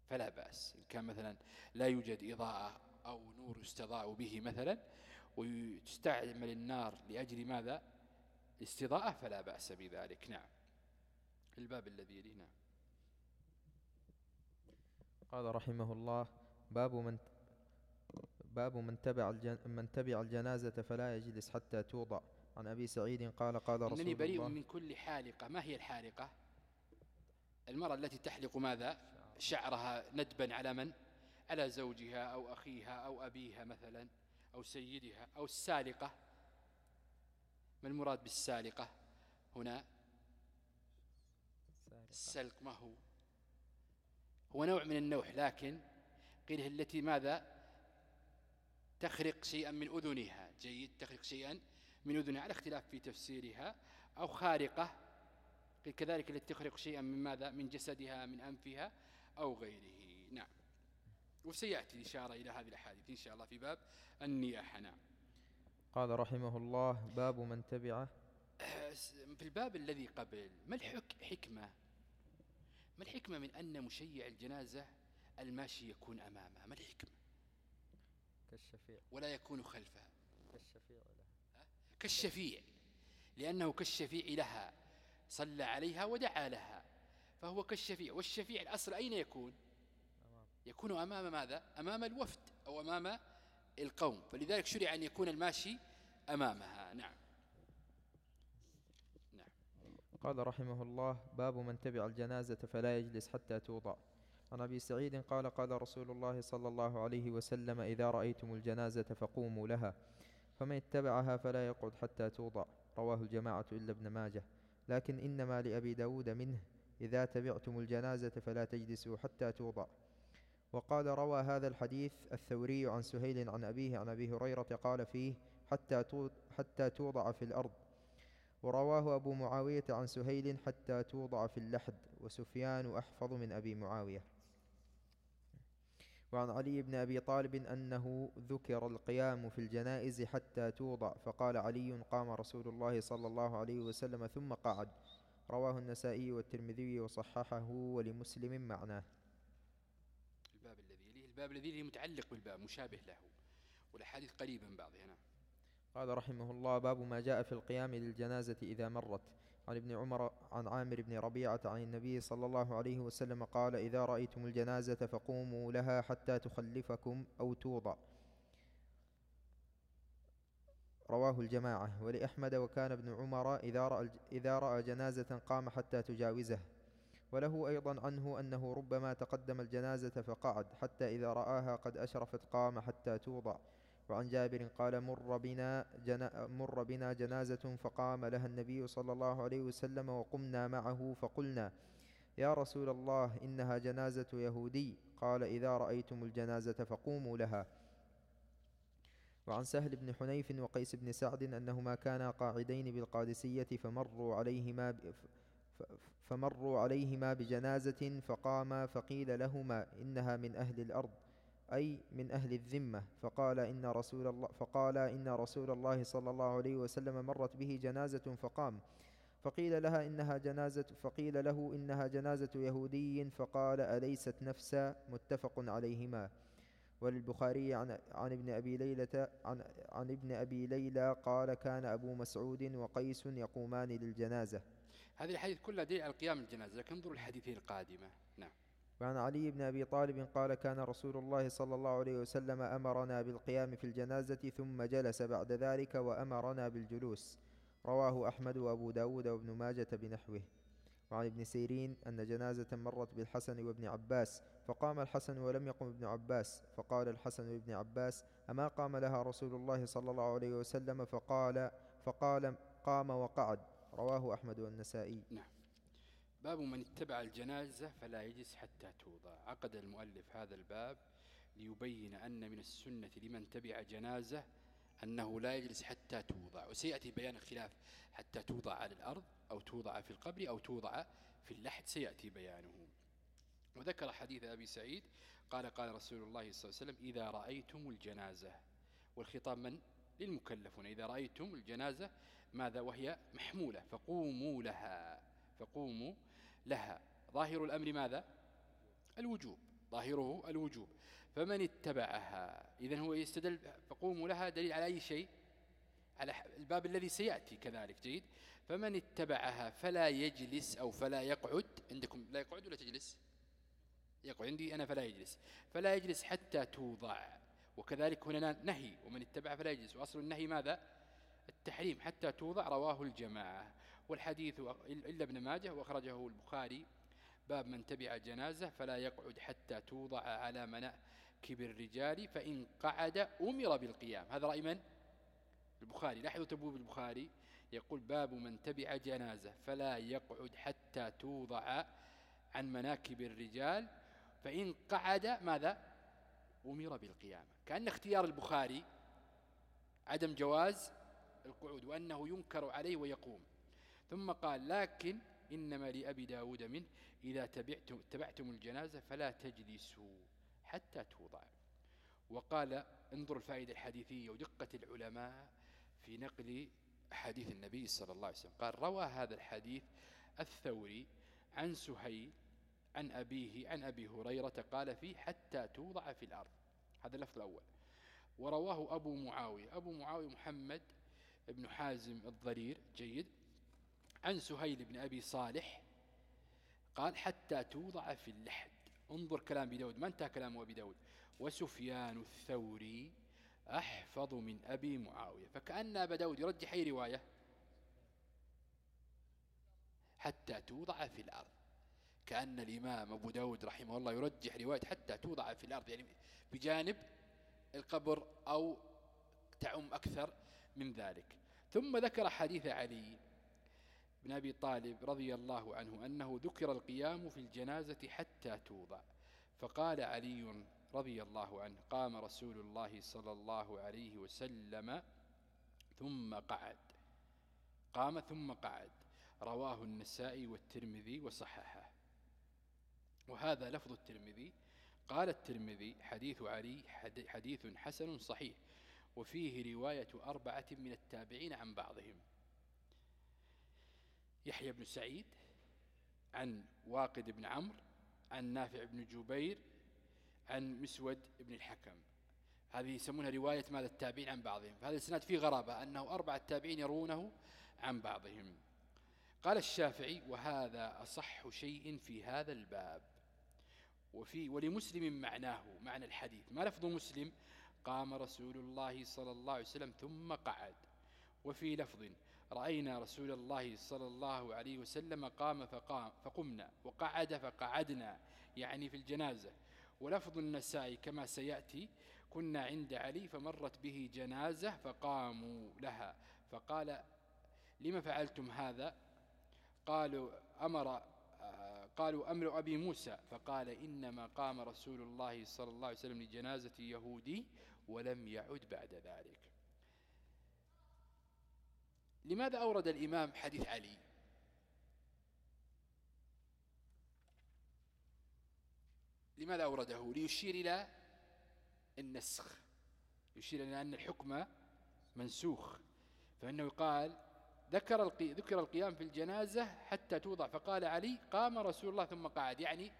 فلا بأس. إن كان مثلا لا يوجد إضاءة أو نور يستضاء به مثلا ويستعمل النار لأجل ماذا؟ استضاءة فلا بأس بذلك. نعم. الباب الذي يليه نعم. قال رحمه الله باب من باب من تبع من تبع الجنازة فلا يجلس حتى توضع. عن أبي سعيد قال قال رسول إنني بريء من كل حالقة. ما هي الحالقة؟ المرأة التي تحلق ماذا؟ شعرها ندبا على من؟ على زوجها أو أخيها أو أبيها مثلا أو سيدها أو السالقة. ما المراد بالسالقة هنا؟ السلق ما هو؟ هو نوع من النوح لكن قيل التي ماذا؟ تخرق شيئا من أذنها. جيد تخرق شيئا من أذنها على اختلاف في تفسيرها. أو خارقة قيل كذلك التي تخرق شيئا من ماذا؟ من جسدها من أنفها أو غيره. نعم. وسيأتي الإشارة إلى هذه الأحاديث إن شاء الله في باب النياحة. نعم. قال رحمه الله باب من تبعه. في الباب الذي قبل ما الحكمة ما الحكمة من أن مشيع الجنازة الماشي يكون أمامها؟ ما الحكمة؟ كالشفيع. ولا يكون خلفها. كالشفيع لها. كالشفيع. لأنه كالشفيع لها. صلى عليها ودعا لها. فهو كالشفيع. والشفيع الأصل أين يكون. يكون أمام ماذا؟ أمام الوفد أو أمام القوم. فلذلك شرع أن يكون الماشي أمامها. نعم. نعم. قال رحمه الله باب من تبع الجنازة فلا يجلس حتى توضع. عن أبي سعيد قال قال رسول الله صلى الله عليه وسلم إذا رأيتم الجنازة فقوموا لها فمن اتبعها فلا يقعد حتى توضع. رواه الجماعة إلا ابن ماجه. لكن إنما لأبي داود منه إذا تبعتم الجنازة فلا تجلسوا حتى توضع. وقال روى هذا الحديث الثوري عن سهيل عن أبيه عن أبي هريرة قال فيه حتى حتى توضع في الأرض. ورواه أبو معاوية عن سهيل حتى توضع في اللحد وسفيان أحفظ من أبي معاوية. وعن علي بن أبي طالب أنه ذكر القيام في الجنائز حتى توضع فقال علي قام رسول الله صلى الله عليه وسلم ثم قعد. رواه النسائي والترمذي وصححه ولمسلم معناه. الباب الذي متعلق بالباب مشابه له والأحاديث قريبة من بعضها نعم. قال رحمه الله باب ما جاء في القيام للجنازة إذا مرت. عن ابن عمر عن عامر بن ربيعة عن النبي صلى الله عليه وسلم قال إذا رأيتم الجنازة فقوموا لها حتى تخلفكم أو توضع. رواه الجماعة. ولأحمد وكان ابن عمر إذا رأى, إذا رأى جنازة قام حتى تجاوزه. وله أيضا عنه أنه ربما تقدم الجنازة فقعد حتى إذا رآها قد أشرفت قام حتى توضع. وعن جابر قال مر بنا, جنا مر بنا جنازة فقام لها النبي صلى الله عليه وسلم وقمنا معه فقلنا يا رسول الله إنها جنازة يهودي. قال إذا رأيتم الجنازة فقوموا لها. وعن سهل بن حنيف وقيس بن سعد أنهما كانا قاعدين بالقادسية فمروا عليهما فمروا عليهما بجنازة فقاما فقيل لهما إنها من أهل الأرض أي من أهل الذمة. فقال إن رسول الله فقال إن رسول الله صلى الله عليه وسلم مرت به جنازة فقام. فقيل لها إنها جنازة فقيل له إنها جنازة يهودي فقال أليست نفسا؟ متفق عليهما. وللبخاري عن عن ابن أبي ليلة عن عن ابن أبي ليلى قال كان أبو مسعود وقيس يقومان للجنازة. هذه الحديث كلها دليل على قيام الجنازة لكن انظروا الحديثين القادمة. نعم. وعن علي بن أبي طالب قال كان رسول الله صلى الله عليه وسلم أمرنا بالقيام في الجنازة ثم جلس بعد ذلك وأمرنا بالجلوس. رواه أحمد وأبو داود وابن ماجة بنحوه. وعن ابن سيرين أن جنازة مرت بالحسن وابن عباس فقام الحسن ولم يقم ابن عباس. فقال الحسن لابن عباس أما قام لها رسول الله صلى الله عليه وسلم فقال فقال قام وقعد. رواه أحمد والنسائي. نعم. باب من اتبع الجنازة فلا يجلس حتى توضع. عقد المؤلف هذا الباب ليبين أن من السنة لمن تبع جنازة أنه لا يجلس حتى توضع. وسيأتي بيان الخلاف. حتى توضع على الأرض أو توضع في القبر أو توضع في اللحد. سيأتي بيانه. وذكر حديث أبي سعيد. قال قال رسول الله صلى الله عليه وسلم إذا رأيتم الجنازة. والخطاب من؟ للمكلفون. إذا رأيتم الجنازة ماذا؟ وهي محمولة. فقوموا لها. فقوموا لها. ظاهر الأمر ماذا؟ الوجوب. ظاهره الوجوب. فمن اتبعها؟ إذا هو يستدل فقوموا لها دليل على أي شيء؟ على الباب الذي سيأتي كذلك. جيد. فمن اتبعها فلا يجلس أو فلا يقعد. عندكم لا يقعد ولا تجلس؟ يقعد. عندي أنا فلا يجلس. فلا يجلس حتى توضع. وكذلك هنا نهي. ومن اتبع فلا يجلس. وأصل النهي ماذا؟ التحريم حتى توضع رواه الجماعة. والحديث إلا ابن ماجه وأخرجه البخاري. باب من تبع جنازة فلا يقعد حتى توضع على مناكب الرجال فإن قعد أمر بالقيام. هذا رأي من؟ البخاري. لاحظوا تبوب البخاري. يقول باب من تبع جنازة فلا يقعد حتى توضع عن مناكب الرجال فإن قعد ماذا؟ أمر بالقيامة. كأن اختيار البخاري عدم جواز القعود وأنه ينكر عليه ويقوم. ثم قال لكن إنما لأبي داود منه إذا تبعتم, تبعتم الجنازة فلا تجلسوا حتى توضع. وقال انظر الفائدة الحديثية ودقة العلماء في نقل حديث النبي صلى الله عليه وسلم. قال روى هذا الحديث الثوري عن سهيل عن أبيه عن أبي هريرة قال فيه حتى توضع في الأرض. هذا اللفظ الأول. ورواه أبو معاوية. أبو معاوية محمد بن حازم الضرير جيد. عن سهيل بن أبي صالح قال حتى توضع في اللحد. انظر كلام أبي داود. ما انتهى كلام أبي داود؟ وسفيان الثوري أحفظ من أبي معاوية. فكأن أبا داود يرجح أي رواية؟ حتى توضع في الأرض. كأن الإمام أبو داود رحمه الله يرجح رواية حتى توضع في الأرض. يعني بجانب القبر أو تعم أكثر من ذلك. ثم ذكر حديث علي بن أبي طالب رضي الله عنه أنه ذكر القيام في الجنازة حتى توضع فقال علي رضي الله عنه قام رسول الله صلى الله عليه وسلم ثم قعد. قام ثم قعد. رواه النسائي والترمذي وصححه. وهذا لفظ الترمذي. قال الترمذي حديث علي حديث حسن صحيح. وفيه رواية أربعة من التابعين عن بعضهم. يحيى بن سعيد عن واقد بن عمرو عن نافع بن جبير عن مسود بن الحكم. هذه يسمونها رواية ماذا؟ التابعين عن بعضهم. فهذا السناد فيه غرابة أنه أربعة تابعين يرونه عن بعضهم. قال الشافعي وهذا أصح شيء في هذا الباب. وفي ولمسلم معناه معنى الحديث. ما لفظ مسلم؟ قام رسول الله صلى الله عليه وسلم ثم قعد. وفي لفظ رأينا رسول الله صلى الله عليه وسلم قام فقام فقمنا وقعد فقعدنا يعني في الجنازة. ولفظ النساء كما سيأتي كنا عند علي فمرت به جنازة فقاموا لها. فقال لما فعلتم هذا؟ قالوا أمر قالوا أمر أبي موسى. فقال إنما قام رسول الله صلى الله عليه وسلم لجنازة يهودي ولم يعد بعد ذلك. لماذا أورد الإمام حديث علي؟ لماذا أورده؟ ليشير إلى النسخ. يشير إلى أن الحكم منسوخ. فإنه قال ذكر ذكر القيام في الجنازة حتى توضع. فقال علي قام رسول الله ثم قعد. يعني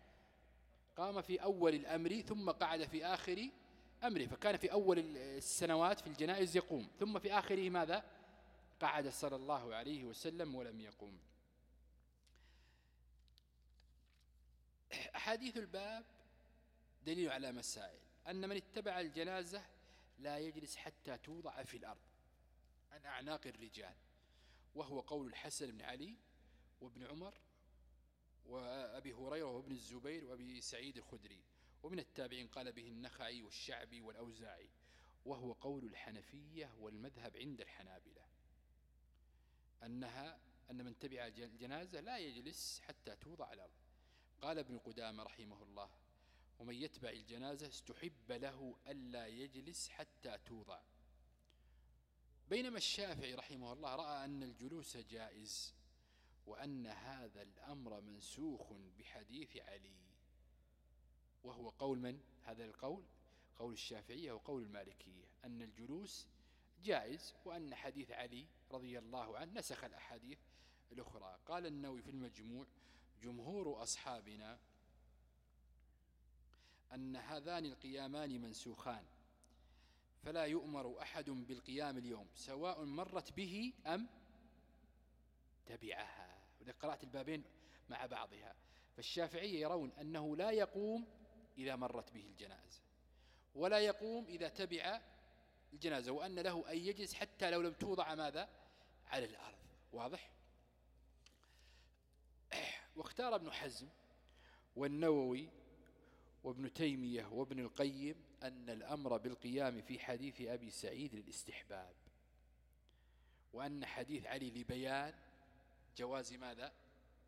قام في أول الأمر ثم قعد في آخر أمره فكان في أول السنوات في الجنائز يقوم. ثم في آخره ماذا؟ قعد صلى الله عليه وسلم ولم يقوم. أحاديث الباب دليل على مسائل. أن من اتبع الجنازة لا يجلس حتى توضع في الأرض. عن أعناق الرجال. وهو قول الحسن بن علي وابن عمر وأبي هريرة وابن الزبير وأبي سعيد الخدري. ومن التابعين قال به النخعي والشعبي والأوزاعي وهو قول الحنفية والمذهب عند الحنابلة. أنها أن من تبع الجنازة لا يجلس حتى توضع على الأرض. قال ابن قدامة رحمه الله ومن يتبع الجنازة استحب له ألا يجلس حتى توضع. بينما الشافعي رحمه الله رأى أن الجلوس جائز وأن هذا الأمر منسوخ بحديث علي. وهو قول من؟ هذا القول قول الشافعية وقول المالكية أن الجلوس جائز وأن حديث علي رضي الله عنه نسخ الأحاديث الأخرى. قال النووي في المجموع جمهور أصحابنا أن هذان القيامان منسوخان فلا يؤمر أحد بالقيام اليوم سواء مرت به أم تبعها. قرأت البابين مع بعضها. فالشافعية يرون أنه لا يقوم إذا مرت به الجنازة. ولا يقوم إذا تبع الجنازة وأن له أن يجلس حتى لو لم توضع ماذا؟ على الأرض. واضح؟ واختار ابن حزم والنووي وابن تيمية وابن القيم أن الأمر بالقيام في حديث أبي سعيد للاستحباب وأن حديث علي لبيان جواز ماذا؟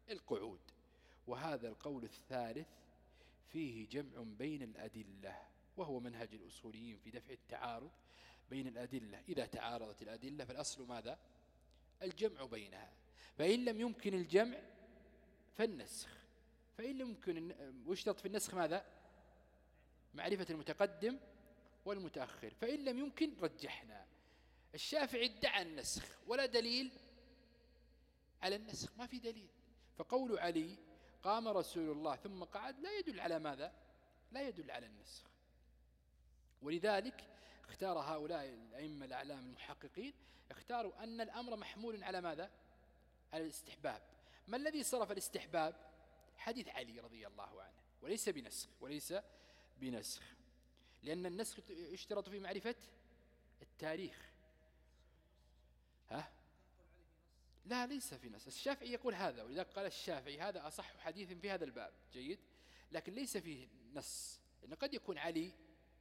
القعود. وهذا القول الثالث فيه جمع بين الأدلة وهو منهج الأصوليين في دفع التعارض بين الأدلة. إذا تعارضت الأدلة فالأصل ماذا؟ الجمع بينها. فإن لم يمكن الجمع فالنسخ. فإن لم يمكن واشترط في النسخ ماذا؟ معرفة المتقدم والمتأخر. فإن لم يمكن رجحنا. الشافعي ادعى النسخ ولا دليل على النسخ ما في دليل. فقول علي قام رسول الله ثم قعد لا يدل على ماذا؟ لا يدل على النسخ. ولذلك اختار هؤلاء الأئمة الأعلام المحققين اختاروا أن الأمر محمول على ماذا؟ على الاستحباب. ما الذي صرف الاستحباب؟ حديث علي رضي الله عنه. وليس بنسخ وليس بنسخ. لأن النسخ يشترط في معرفة التاريخ. ها؟ لا ليس في نص. الشافعي يقول هذا ولذلك قال الشافعي هذا أصح حديث في هذا الباب. جيد. لكن ليس فيه نص. إن قد يكون علي.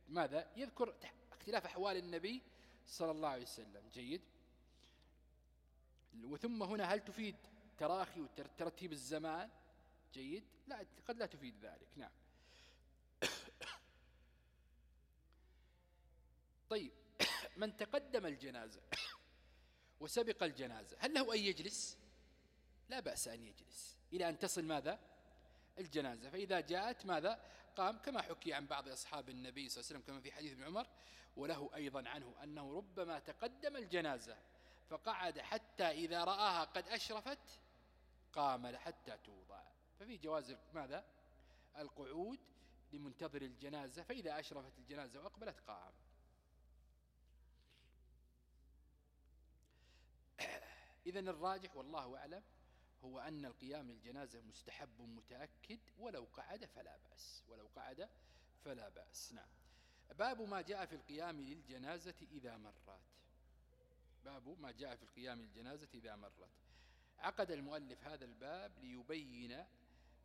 ماذا؟ يذكر اختلاف أحوال النبي صلى الله عليه وسلم. جيد. وثم هنا هل تفيد تراخي وترتيب الزمان؟ جيد. لا قد لا تفيد ذلك. نعم. طيب. من تقدم الجنازة. وسبق الجنازة. هل له أن يجلس؟ لا بأس أن يجلس. إلى أن تصل ماذا؟ الجنازة. فإذا جاءت ماذا؟ قام كما حكي عن بعض أصحاب النبي صلى الله عليه وسلم كما في حديث ابن عمر وله أيضا عنه أنه ربما تقدم الجنازة فقعد حتى إذا رآها قد أشرفت قام حتى توضع. ففي جواز ماذا؟ القعود لمنتظر الجنازة فإذا أشرفت الجنازة وأقبلت قام. إذن الراجح والله أعلم هو أن القيام للجنازة مستحب متأكد ولو قعد فلا بأس ولو قعد فلا بأس. نعم. باب ما جاء في القيام للجنازة إذا مرت. باب ما جاء في القيام للجنازة إذا مرت. عقد المؤلف هذا الباب ليبين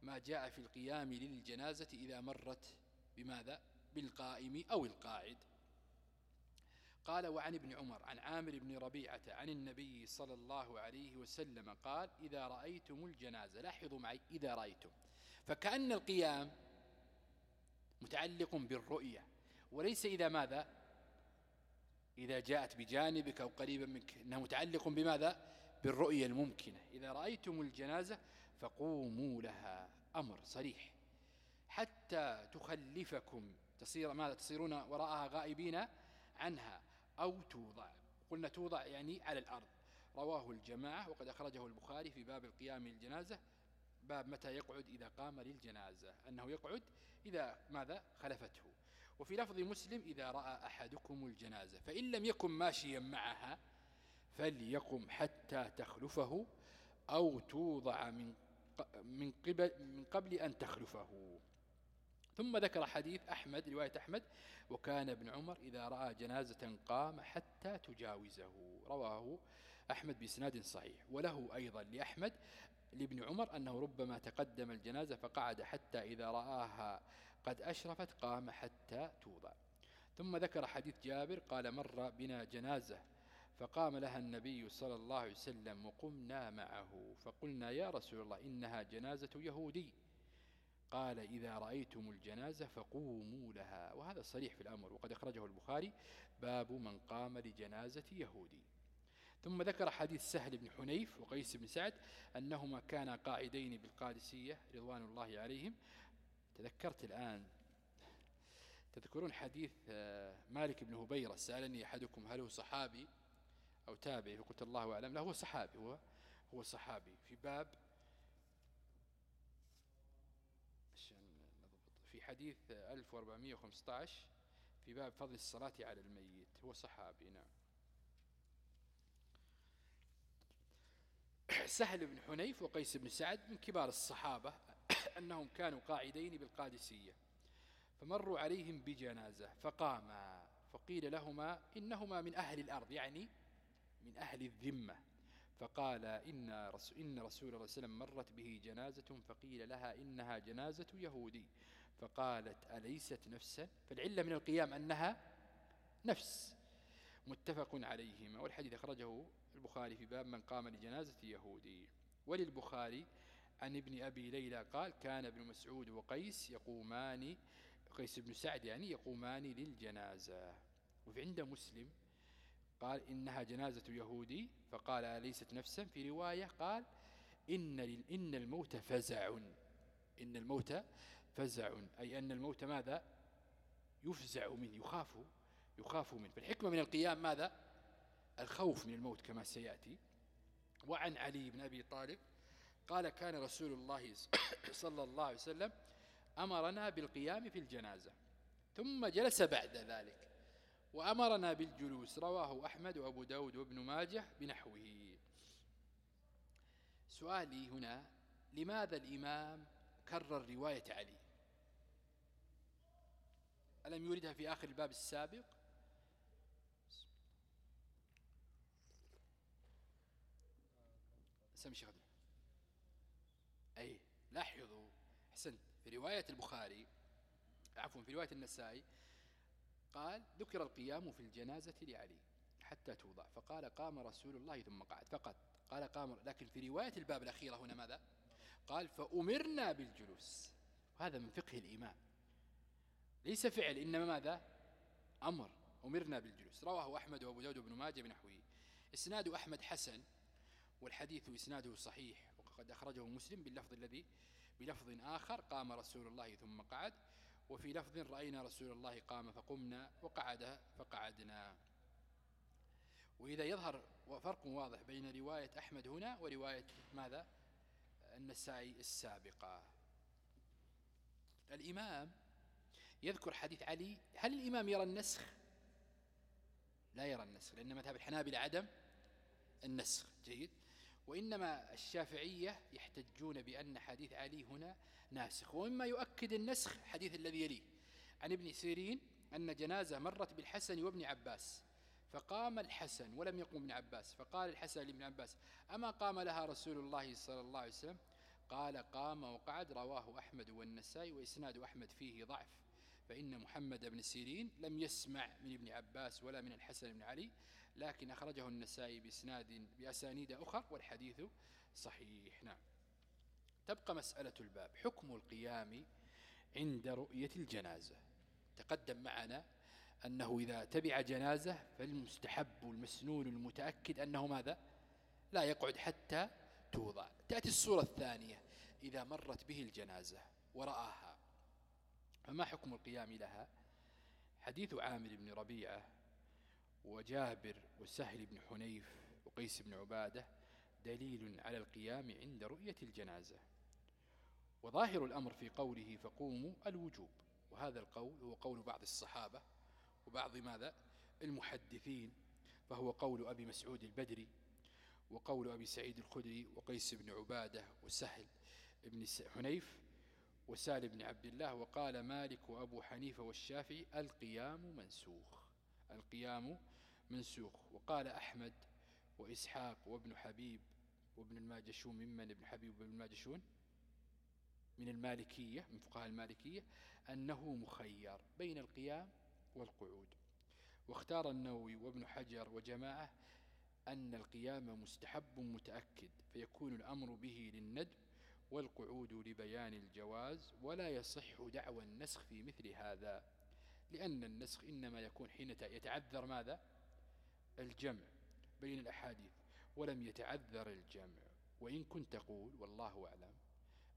ما جاء في القيام للجنازة إذا مرت. بماذا؟ بالقائم أو القاعد. قال وعن ابن عمر عن عامر بن ربيعة عن النبي صلى الله عليه وسلم قال إذا رأيتم الجنازة لاحظوا معي إذا رأيتم فكأن القيام متعلق بالرؤية وليس إذا ماذا؟ إذا جاءت بجانبك أو قريبا منك إنه متعلق بماذا؟ بالرؤية الممكنة. إذا رأيتم الجنازة فقوموا لها أمر صريح حتى تخلفكم. تصير ماذا؟ تصيرون وراءها غائبين عنها. أو توضع. قلنا توضع يعني على الأرض. رواه الجماعة وقد أخرجه البخاري في باب القيام للجنازة. باب متى يقعد إذا قام للجنازة. أنه يقعد إذا ماذا؟ خلفته. وفي لفظ مسلم إذا رأى أحدكم الجنازة فإن لم يكن ماشيا معها فليقم حتى تخلفه أو توضع من من قبل من قبل أن تخلفه. ثم ذكر حديث أحمد رواية أحمد وكان ابن عمر إذا رأى جنازة قام حتى تجاوزه. رواه أحمد بإسناد صحيح. وله أيضا لأحمد لابن عمر أنه ربما تقدم الجنازة فقعد حتى إذا رآها قد أشرفت قام حتى توضع. ثم ذكر حديث جابر قال مر بنا جنازة فقام لها النبي صلى الله عليه وسلم وقمنا معه. فقلنا يا رسول الله إنها جنازة يهودي. قال إذا رأيتم الجنازة فقوموا لها. وهذا صريح في الأمر وقد أخرجه البخاري. باب من قام لجنازة يهودي. ثم ذكر حديث سهل بن حنيف وقيس بن سعد أنهما كانا قاعدين بالقادسية رضوان الله عليهم. تذكرت الآن تذكرون حديث آه، مالك بن هبيرة سألني أحدكم هل هو صحابي أو تابعي؟ فقلت الله أعلم. لا هو صحابي هو هو صحابي. في باب في حديث 1415 في باب فضل الصلاة على الميت. هو صحابي نعم. سهل بن حنيف وقيس بن سعد من كبار الصحابة أنهم كانوا قاعدين بالقادسية فمروا عليهم بجنازة فقاما فقيل لهما إنهما من أهل الأرض يعني من أهل الذمة. فقال إن رسول, إن رسول الله صلى الله عليه وسلم مرت به جنازة فقيل لها إنها جنازة يهودي. فقالت أليست نفسا؟ فالعلة من القيام أنها نفس. متفق عليهما. والحديث أخرجه البخاري في باب من قام لجنازة يهودي. وللبخاري عن ابن أبي ليلى قال كان ابن مسعود وقيس يقومان قيس بن سعد يعني يقومان للجنازة. وفي عند مسلم قال إنها جنازة يهودي. فقال أليست نفسا؟ في رواية قال إن, إن الموت فزع. إن الموت فزع. أي أن الموت ماذا؟ يفزع منه يخاف يخاف منه فالحكمة من القيام ماذا؟ الخوف من الموت كما سيأتي. وعن علي بن أبي طالب قال كان رسول الله صلى الله عليه وسلم أمرنا بالقيام في الجنازة ثم جلس بعد ذلك وأمرنا بالجلوس. رواه أحمد وأبو داود وابن ماجه بنحوه. سؤالي هنا لماذا الإمام كرر رواية علي؟ ألم يوردها في آخر الباب السابق؟ سمي شيخ أي لاحظوا حسنت في رواية البخاري عفوا في رواية النسائي قال ذكر القيام في الجنازة لعلي حتى توضع. فقال قام رسول الله ثم قعد. فقط. قال قام لكن في رواية الباب الأخيرة هنا ماذا؟ قال فأمرنا بالجلوس. وهذا من فقه الإمام. ليس فعل إنما ماذا؟ أمر. أمرنا بالجلوس. رواه أحمد وأبو داود بن ماجه بنحوه. إسناد أحمد حسن والحديث إسناده صحيح وقد أخرجه مسلم باللفظ الذي بلفظ آخر قام رسول الله ثم قعد وفي لفظ رأينا رسول الله قام فقمنا وقعد فقعدنا. وإذا يظهر فرق واضح بين رواية أحمد هنا ورواية ماذا؟ النسائي السابقة. الإمام يذكر حديث علي هل الإمام يرى النسخ؟ لا يرى النسخ لأن مذهب الحنابلة عدم النسخ جيد. وإنما الشافعية يحتجون بأن حديث علي هنا ناسخ ومما يؤكد النسخ حديث الذي يليه. عن ابن سيرين أن جنازة مرت بالحسن وابن عباس فقام الحسن ولم يقوم ابن عباس فقال الحسن لابن عباس أما قام لها رسول الله صلى الله عليه وسلم؟ قال قام وقعد رواه أحمد والنسائي وإسناد أحمد فيه ضعف. فإن محمد بن سيرين لم يسمع من ابن عباس ولا من الحسن بن علي لكن أخرجه النسائي بإسناد بأسانيد أخر والحديث صحيح. نعم. تبقى مسألة الباب. حكم القيام عند رؤية الجنازة. تقدم معنا أنه إذا تبع جنازة فالمستحب المسنون المتأكد أنه ماذا؟ لا يقعد حتى توضع. تأتي الصورة الثانية. إذا مرت به الجنازة ورآها فما حكم القيام لها؟ حديث عامر بن ربيعة وجابر وسهل بن حنيف وقيس بن عبادة دليل على القيام عند رؤية الجنازة. وظاهر الأمر في قوله فقوموا الوجوب وهذا القول هو قول بعض الصحابة وبعض ماذا؟ المحدثين فهو قول أبي مسعود البدري وقول أبي سعيد الخدري وقيس بن عبادة وسهل بن حنيف وسال بن عبد الله وقال مالك وأبو حنيفة والشافعي القيام منسوخ القيام منسوخ. وقال أحمد وإسحاق وابن حبيب وابن الماجشون ممن ابن حبيب وابن الماجشون؟ من المالكية من فقهاء المالكية أنه مخير بين القيام والقعود. واختار النووي وابن حجر وجماعة أن القيام مستحب متأكد فيكون الأمر به للندب والقعود لبيان الجواز ولا يصح دعوى النسخ في مثل هذا لأن النسخ إنما يكون حين يتعذر ماذا؟ الجمع بين الأحاديث ولم يتعذر الجمع. وإن كنت تقول والله أعلم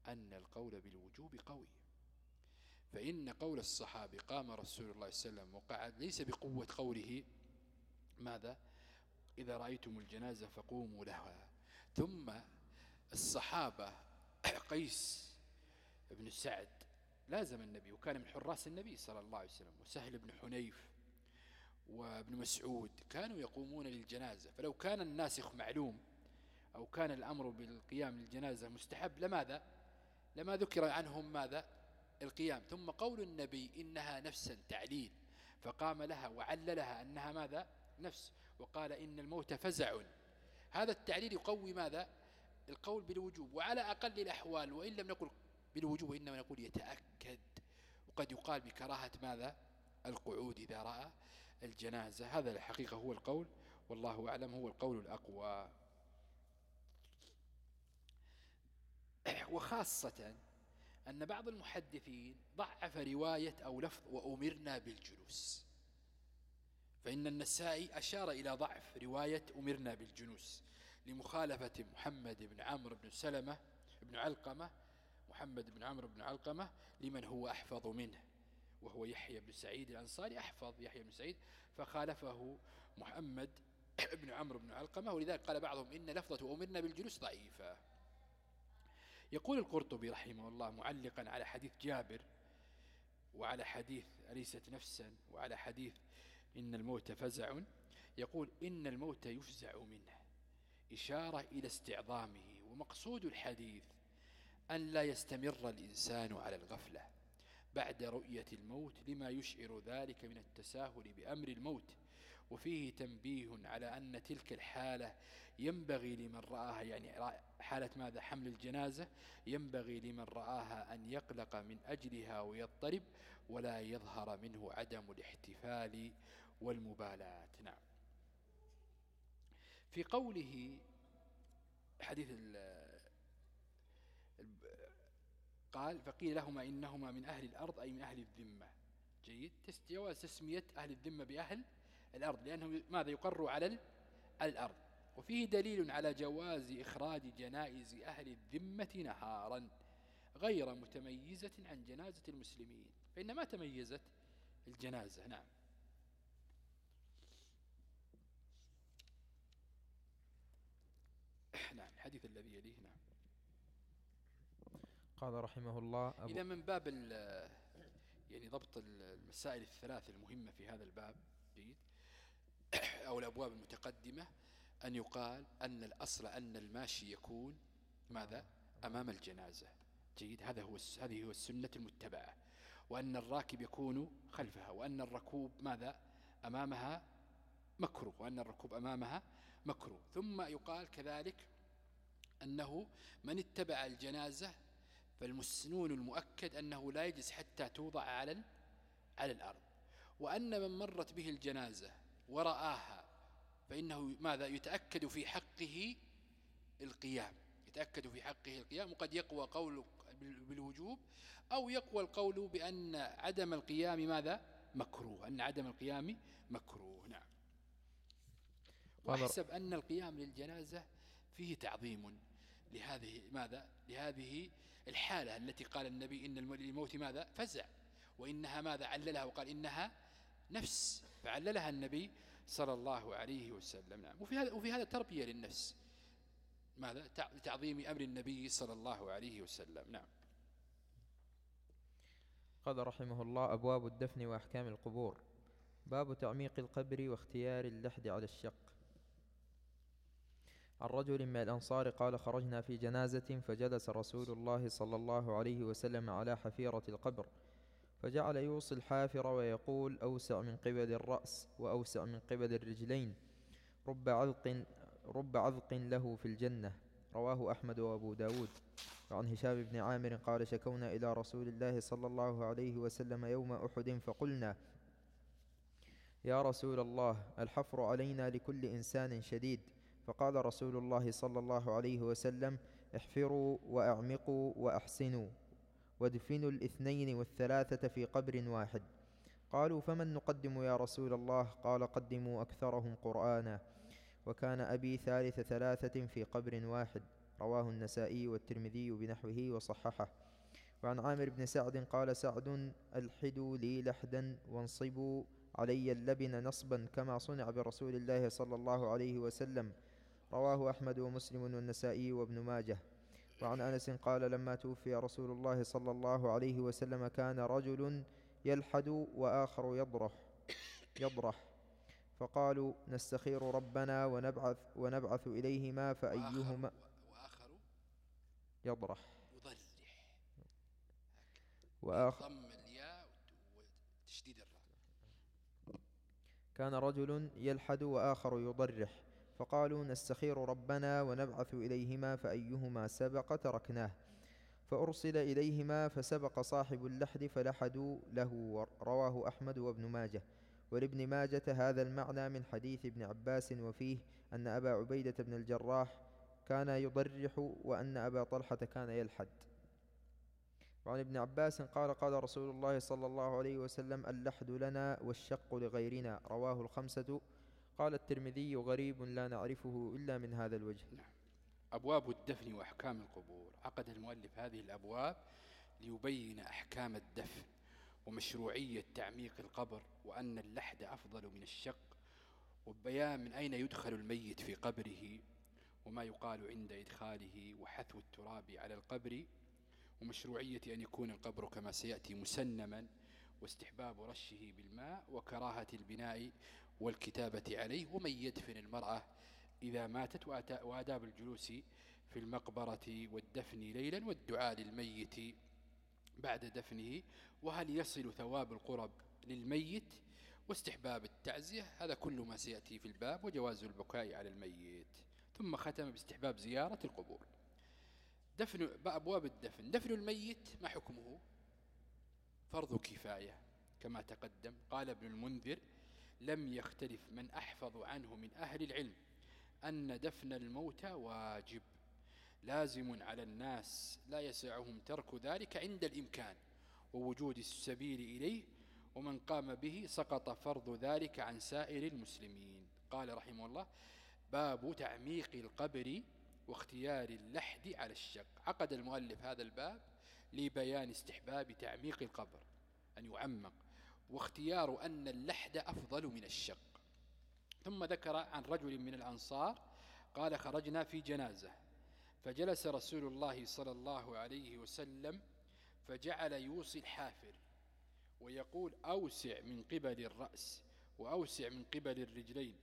أن القول بالوجوب قوي. فإن قول الصحابي قام رسول الله صلى الله عليه وسلم وقعد ليس بقوة قوله ماذا؟ إذا رأيتم الجنازة فقوموا لها. ثم الصحابة قيس بن سعد لازم النبي وكان من حراس النبي صلى الله عليه وسلم وسهل بن حنيف وابن مسعود كانوا يقومون للجنازة. فلو كان الناسخ معلوم أو كان الأمر بالقيام للجنازة مستحب لماذا؟ لما ذكر عنهم ماذا؟ القيام. ثم قول النبي إنها نفسا تعليل فقام لها وعللها أنها ماذا؟ نفس وقال إن الموت فزع. هذا التعليل يقوي ماذا؟ القول بالوجوب وعلى أقل الأحوال وإن لم نقل بالوجوب إنما نقول يتأكد. وقد يقال بكراهة ماذا؟ القعود إذا رأى الجنازة. هذا الحقيقة هو القول والله أعلم هو القول الأقوى. وخاصة أن بعض المحدثين ضعف رواية أو لفظ وأمرنا بالجلوس. فإن النسائي أشار إلى ضعف رواية أمرنا بالجلوس. لمخالفة محمد بن عمرو بن سلمة بن علقمة محمد بن عمرو بن علقمة لمن هو أحفظ منه وهو يحيى بن سعيد الأنصاري أحفظ يحيى بن سعيد فخالفه محمد بن عمرو بن علقمة ولذلك قال بعضهم إن لفظة أمرنا بالجلوس ضعيفة. يقول القرطبي رحمه الله معلقا على حديث جابر وعلى حديث أليست نفسا وعلى حديث إن الموت فزع يقول إن الموت يفزع منه. إشارة إلى استعظامه ومقصود الحديث أن لا يستمر الإنسان على الغفلة بعد رؤية الموت لما يشعر ذلك من التساهل بأمر الموت. وفيه تنبيه على أن تلك الحالة ينبغي لمن رآها يعني حالة ماذا؟ حمل الجنازة. ينبغي لمن رآها أن يقلق من أجلها ويضطرب ولا يظهر منه عدم الاحتفال والمبالاة. نعم. في قوله حديث قال فقيل لهما إنهما من أهل الأرض أي من أهل الذمة. جيد. جواز تسمية أهل الذمة بأهل الأرض لأنه ماذا؟ يقر على الأرض. وفيه دليل على جواز إخراج جنائز أهل الذمة نهارا غير متميزة عن جنازة المسلمين. فإن ما تميزت الجنازة؟ نعم. نعم الحديث الذي يليه نعم. قال رحمه الله أبو إذا من باب يعني ضبط المسائل الثلاث المهمة في هذا الباب جيد أو الأبواب المتقدمة أن يقال أن الأصل أن الماشي يكون ماذا؟ أمام الجنازة. جيد هذا هو هذه هو السنة المتبعة. وأن الراكب يكون خلفها وأن الركوب ماذا؟ أمامها مكروه وأن الركوب أمامها مكروه. ثم يقال كذلك أنه من اتبع الجنازة فالمسنون المؤكد أنه لا يجلس حتى توضع على على الأرض. وأن من مرت به الجنازة ورآها فإنه ماذا؟ يتأكد في حقه القيام. يتأكد في حقه القيام. وقد يقوى قول بالوجوب أو يقوى القول بأن عدم القيام ماذا؟ مكروه. أن عدم القيام مكروه. نعم. وأحسب أن القيام للجنازة فيه تعظيم لهذه ماذا؟ لهذه الحالة التي قال النبي إن الموت ماذا؟ فزع. وإنها ماذا عللها؟ وقال إنها نفس. فعللها النبي صلى الله عليه وسلم. نعم. وفي هذا وفي هذا تربية للنفس. ماذا؟ لتعظيم أمر النبي صلى الله عليه وسلم. نعم. قال رحمه الله أبواب الدفن وأحكام القبور. باب تعميق القبر واختيار اللحد على الشق. عن رجل من الأنصار قال خرجنا في جنازة فجلس رسول الله صلى الله عليه وسلم على حفيرة القبر فجعل يوصي الحافر ويقول أوسع من قبل الرأس وأوسع من قبل الرجلين رب علق, رب عذق له في الجنة. رواه أحمد وأبو داود. وعن هشام بن عامر قال شكونا إلى رسول الله صلى الله عليه وسلم يوم أحد فقلنا يا رسول الله الحفر علينا لكل إنسان شديد. فقال رسول الله صلى الله عليه وسلم احفروا وأعمقوا وأحسنوا وادفنوا الاثنين والثلاثة في قبر واحد. قالوا فمن نقدم يا رسول الله قال قدموا أكثرهم قرآنا. وكان أبي ثالث ثلاثة في قبر واحد. رواه النسائي والترمذي بنحوه وصححه. وعن عامر بن سعد قال سعد ألحدوا لي لحدا وانصبوا علي اللبن نصبا كما صنع برسول الله صلى الله عليه وسلم رواه أحمد ومسلم والنسائي وابن ماجه. وعن أنس قال لما توفي رسول الله صلى الله عليه وسلم كان رجل يلحد وآخر يضرح يضرح. فقالوا نستخير ربنا ونبعث ونبعث إليهما فأيهما وآخر يضرح. يضرح. وآخر ضم الياء وتشديد الراء. كان رجل يلحد وآخر يضرح. فقالوا نستخير ربنا ونبعث إليهما فأيهما سبق تركناه. فأرسل إليهما فسبق صاحب اللحد فلحدوا له رواه أحمد وابن ماجه. ولابن ماجة هذا المعنى من حديث ابن عباس وفيه أن أبا عبيدة بن الجراح كان يضرح وأن أبا طلحة كان يلحد. وعن ابن عباس قال قال رسول الله صلى الله عليه وسلم اللحد لنا والشق لغيرنا. رواه الخمسة قال الترمذي غريب لا نعرفه إلا من هذا الوجه. نعم. أبواب الدفن وأحكام القبور. عقد المؤلف هذه الأبواب ليبين أحكام الدفن ومشروعية تعميق القبر وأن اللحد أفضل من الشق وبيان من أين يدخل الميت في قبره وما يقال عند إدخاله وحثو التراب على القبر ومشروعية أن يكون القبر كما سيأتي مسنما واستحباب رشه بالماء وكراهة البناء والكتابة عليه ومن يدفن المرأة إذا ماتت وآداب الجلوس في المقبرة والدفن ليلا والدعاء للميت بعد دفنه وهل يصل ثواب القرب للميت واستحباب التعزية؟ هذا كل ما سيأتي في الباب وجواز البكاء على الميت. ثم ختم باستحباب زيارة القبور. دفن أبواب الدفن. دفن الميت ما حكمه؟ فرض كفاية كما تقدم. قال ابن المنذر لم يختلف من أحفظ عنه من أهل العلم أن دفن الموتى واجب لازم على الناس لا يسعهم ترك ذلك عند الإمكان ووجود السبيل إليه ومن قام به سقط فرض ذلك عن سائر المسلمين. قال رحمه الله باب تعميق القبر واختيار اللحد على الشق. عقد المؤلف هذا الباب لبيان استحباب تعميق القبر أن يعمق. واختيار أن اللحد أفضل من الشق. ثم ذكر عن رجل من الأنصار قال خرجنا في جنازة فجلس رسول الله صلى الله عليه وسلم فجعل يوصي الحافر ويقول أوسع من قبل الرأس وأوسع من قبل الرجلين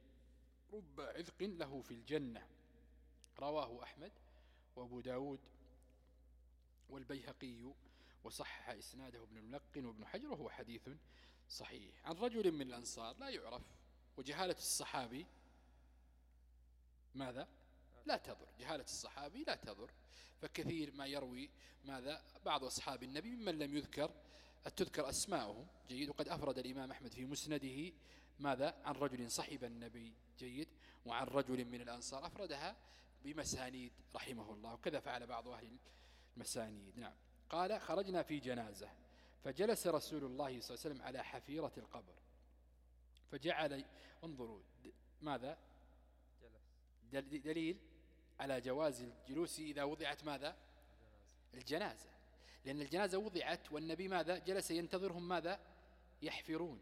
رب عذق له في الجنة. رواه أحمد وأبو داود والبيهقي وصحح إسناده ابن الملقن وابن حجر وهو حديث صحيح. عن رجل من الأنصار لا يعرف. وجهالة الصحابي ماذا؟ لا تضر. جهالة الصحابي لا تضر. فكثير ما يروي ماذا؟ بعض أصحاب النبي ممن لم يذكر تذكر أسماؤهم. جيد. وقد أفرد الإمام أحمد في مسنده ماذا؟ عن رجل صحب النبي. جيد. وعن رجل من الأنصار أفردها بمسانيد رحمه الله. وكذا فعل بعض أهل المسانيد. نعم. قال خرجنا في جنازة. فجلس رسول الله صلى الله عليه وسلم على حفيرة القبر. فجعل انظروا ماذا؟ دليل على جواز الجلوس إذا وضعت ماذا؟ الجنازة. لأن الجنازة وضعت والنبي ماذا؟ جلس ينتظرهم ماذا؟ يحفرون.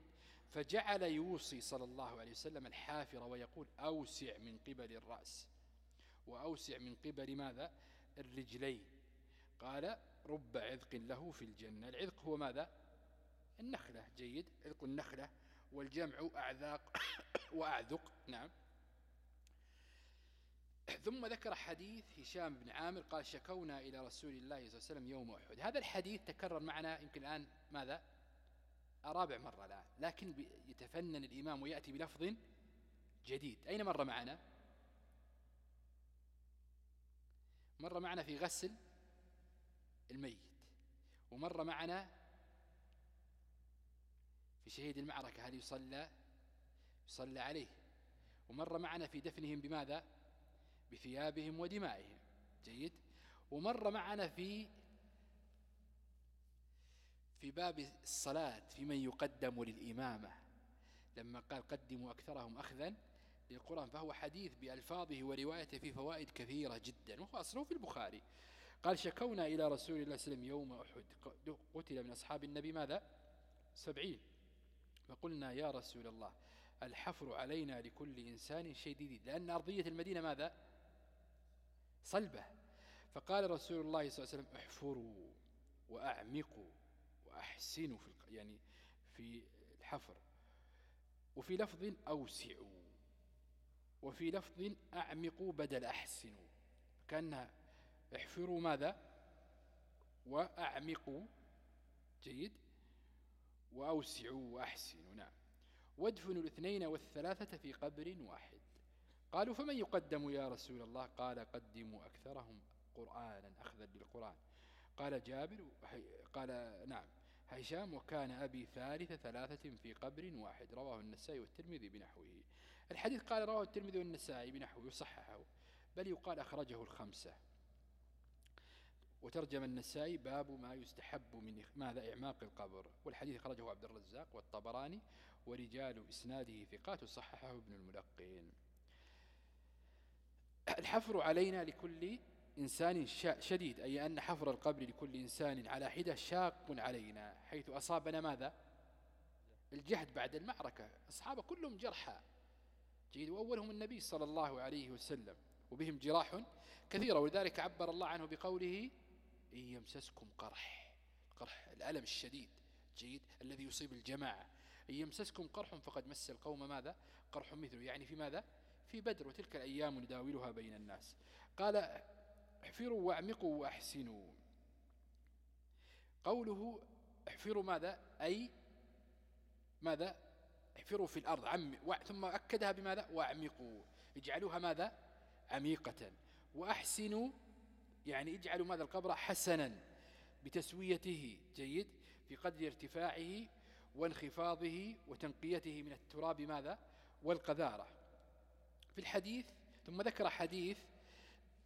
فجعل يوصي صلى الله عليه وسلم الحافر ويقول أوسع من قبل الرأس. وأوسع من قبل ماذا؟ الرجلين. قال رب عذق له في الجنة. العذق هو ماذا؟ النخلة جيد. عذق النخلة والجمع أعذاق وأعذق. نعم. ثم ذكر حديث هشام بن عامر قال شكونا إلى رسول الله صلى الله عليه وسلم يوم أحد. هذا الحديث تكرر معنا يمكن الآن ماذا؟ رابع مرة الآن لكن يتفنن الإمام ويأتي بلفظ جديد. أين مر معنا؟ مر معنا في غسل الميت. ومر معنا في شهيد المعركة هل يصلى؟ يصلى عليه. ومر معنا في دفنهم بماذا؟ بثيابهم ودمائهم. جيد. ومر معنا في في باب الصلاة في من يقدم للإمامة. لما قال قدموا أكثرهم أخذا للقرآن فهو حديث بألفاظه وروايته في فوائد كثيرة جدا وهو أصله في البخاري. قال شكونا إلى رسول الله صلى الله عليه وسلم يوم أحد. قتل من أصحاب النبي ماذا؟ سبعين. فقلنا يا رسول الله الحفر علينا لكل إنسان شديد. لأن أرضية المدينة ماذا؟ صلبة. فقال رسول الله صلى الله عليه وسلم احفروا وأعمقوا وأحسنوا في يعني في الحفر. وفي لفظ أوسعوا وفي لفظ أعمقوا بدل أحسنوا. كأنها احفروا ماذا؟ وأعمقوا. جيد. وأوسعوا وأحسنوا. نعم. وادفنوا الاثنين والثلاثة في قبر واحد. قالوا فمن يقدم يا رسول الله؟ قال قدموا أكثرهم قرآنا أخذا بالقرآن. قال جابر قال نعم. هشام وكان أبي ثالث ثلاثة في قبر واحد. رواه النسائي والترمذي بنحوه. الحديث قال رواه الترمذي والنسائي بنحوه وصححه بل يقال أخرجه الخمسة. وترجم النسائي باب ما يستحب من ماذا إعماق القبر. والحديث خرجه عبد الرزاق والطبراني ورجال إسناده ثقات صححه ابن الملقين. الحفر علينا لكل إنسان شديد أي أن حفر القبر لكل إنسان على حدة شاق علينا حيث أصابنا ماذا؟ الجهد بعد المعركة. أصحاب كلهم جرحى. جيد وأولهم النبي صلى الله عليه وسلم وبهم جراح كثيرة ولذلك عبر الله عنه بقوله إن يمسسكم قرح قرح الألم الشديد جيد الذي يصيب الجماعة. إن يمسسكم قرح فقد مس القوم ماذا؟ قرح مثله. يعني في ماذا؟ في بدر وتلك الأيام نداولها بين الناس. قال احفروا واعمقوا واحسنوا. قوله احفروا ماذا؟ أي ماذا؟ احفروا في الأرض عم ثم أكدها بماذا؟ واعمقوا. اجعلوها ماذا؟ عميقة. وأحسنوا يعني اجعلوا ماذا القبر حسنا بتسويته جيد في قدر ارتفاعه وانخفاضه وتنقيته من التراب ماذا؟ والقذارة. في الحديث ثم ذكر حديث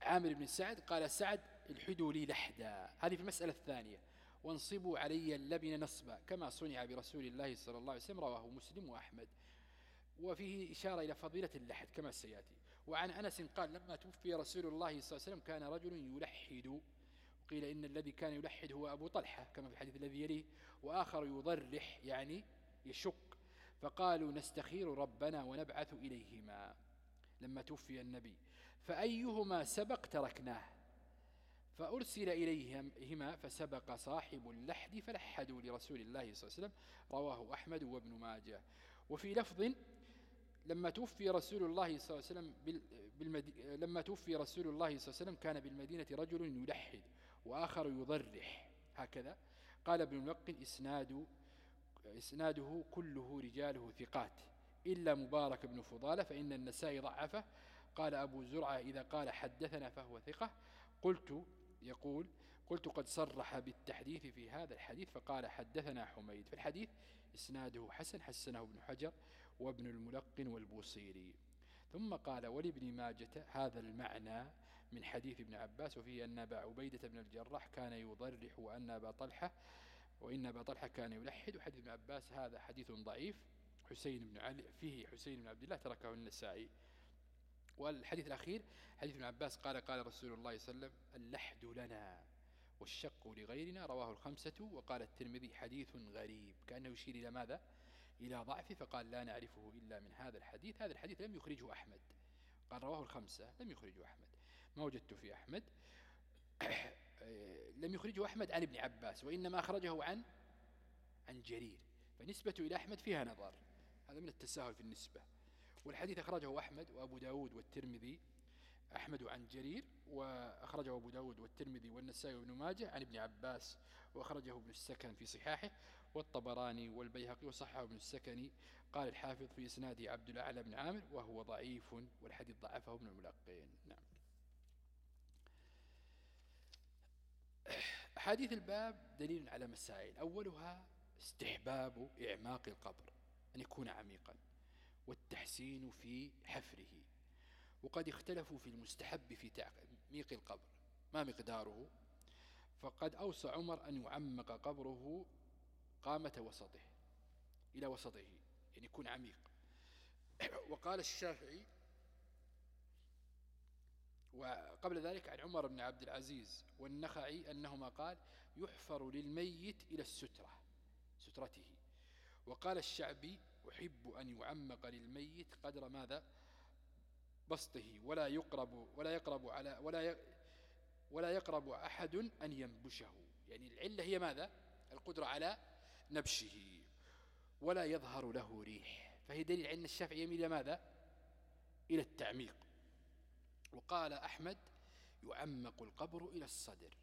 عامر بن سعد قال سعد الحدوا لي لحدا. هذه في المسألة الثانية. وانصبوا علي اللبن نصبا كما صنع برسول الله صلى الله عليه وسلم رواه مسلم وأحمد. وفيه إشارة إلى فضيلة اللحد كما سيأتي. وعن أنس قال لما توفي رسول الله صلى الله عليه وسلم كان رجل يلحد. قيل إن الذي كان يلحد هو أبو طلحة كما في الحديث الذي يليه وآخر يضرح يعني يشق فقالوا نستخير ربنا ونبعث إليهما. لما توفي النبي. فأيهما سبق تركناه؟ فأرسل إليهما فسبق صاحب اللحد فلحدوا لرسول الله صلى الله عليه وسلم رواه أحمد وابن ماجه. وفي لفظ لما توفي رسول الله صلى الله عليه وسلم بالمدي... لما توفي رسول الله صلى الله عليه وسلم كان بالمدينة رجل يلحد وآخر يضرح هكذا. قال ابن الملقن إسناد إسناده كله رجاله ثقات. إلا مبارك بن فضالة فإن النساء ضعفة. قال أبو زرعة إذا قال حدثنا فهو ثقة. قلت يقول قلت قد صرح بالتحديث في هذا الحديث فقال حدثنا حميد. في الحديث إسناده حسن حسنه ابن حجر وابن الملقن والبوصيري. ثم قال ولابن ماجة هذا المعنى من حديث ابن عباس وفيه أن أبا عبيدة بن الجراح كان يضرح وأن أبا طلحة وإن أبا طلحة كان يلحد. وحديث ابن عباس هذا حديث ضعيف. حسين بن علي فيه حسين بن عبد الله تركه النسائي. والحديث الأخير حديث ابن عباس قال قال رسول الله صلى الله عليه وسلم اللحد لنا والشق لغيرنا رواه الخمسة. وقال الترمذي حديث غريب. كأنه يشير إلى ماذا؟ إلى ضعفه فقال لا نعرفه إلا من هذا الحديث. هذا الحديث لم يخرجه أحمد. قال رواه الخمسة لم يخرجه أحمد. ما وجدت في أحمد. لم يخرجه أحمد عن ابن عباس وإنما أخرجه عن عن جرير. فنسبة إلى أحمد فيها نظر. هذا من التساهل في النسبة. والحديث أخرجه أحمد وأبو داود والترمذي. أحمد عن جرير وأخرجه أبو داود والترمذي والنسائي وابن ماجه عن ابن عباس وأخرجه ابن السكن في صحاحه. والطبراني والبيهقي وصححه ابن السكني. قال الحافظ في إسناده عبد الأعلى بن عامر وهو ضعيف والحديث ضعفه ابن الملقين. نعم. أحاديث الباب دليل على مسائل. أولها استحباب إعماق القبر أن يكون عميقا والتحسين في حفره. وقد اختلفوا في المستحب في تعميق القبر ما مقداره. فقد أوصى عمر أن يعمق قبره قامة وسطه إلى وسطه يعني يكون عميق. وقال الشافعي وقبل ذلك عن عمر بن عبد العزيز والنخعي أنهما قال يحفر للميت إلى السترة سترته. وقال الشعبي أحب أن يعمق للميت قدر ماذا؟ بسطه ولا يقرب ولا يقرب على ولا ولا يقرب أحد أن ينبشه. يعني العلة هي ماذا؟ القدرة على نبشه ولا يظهر له ريح. فهي دليل أن الشافعي يميل ماذا؟ إلى التعميق. وقال أحمد يعمق القبر إلى الصدر.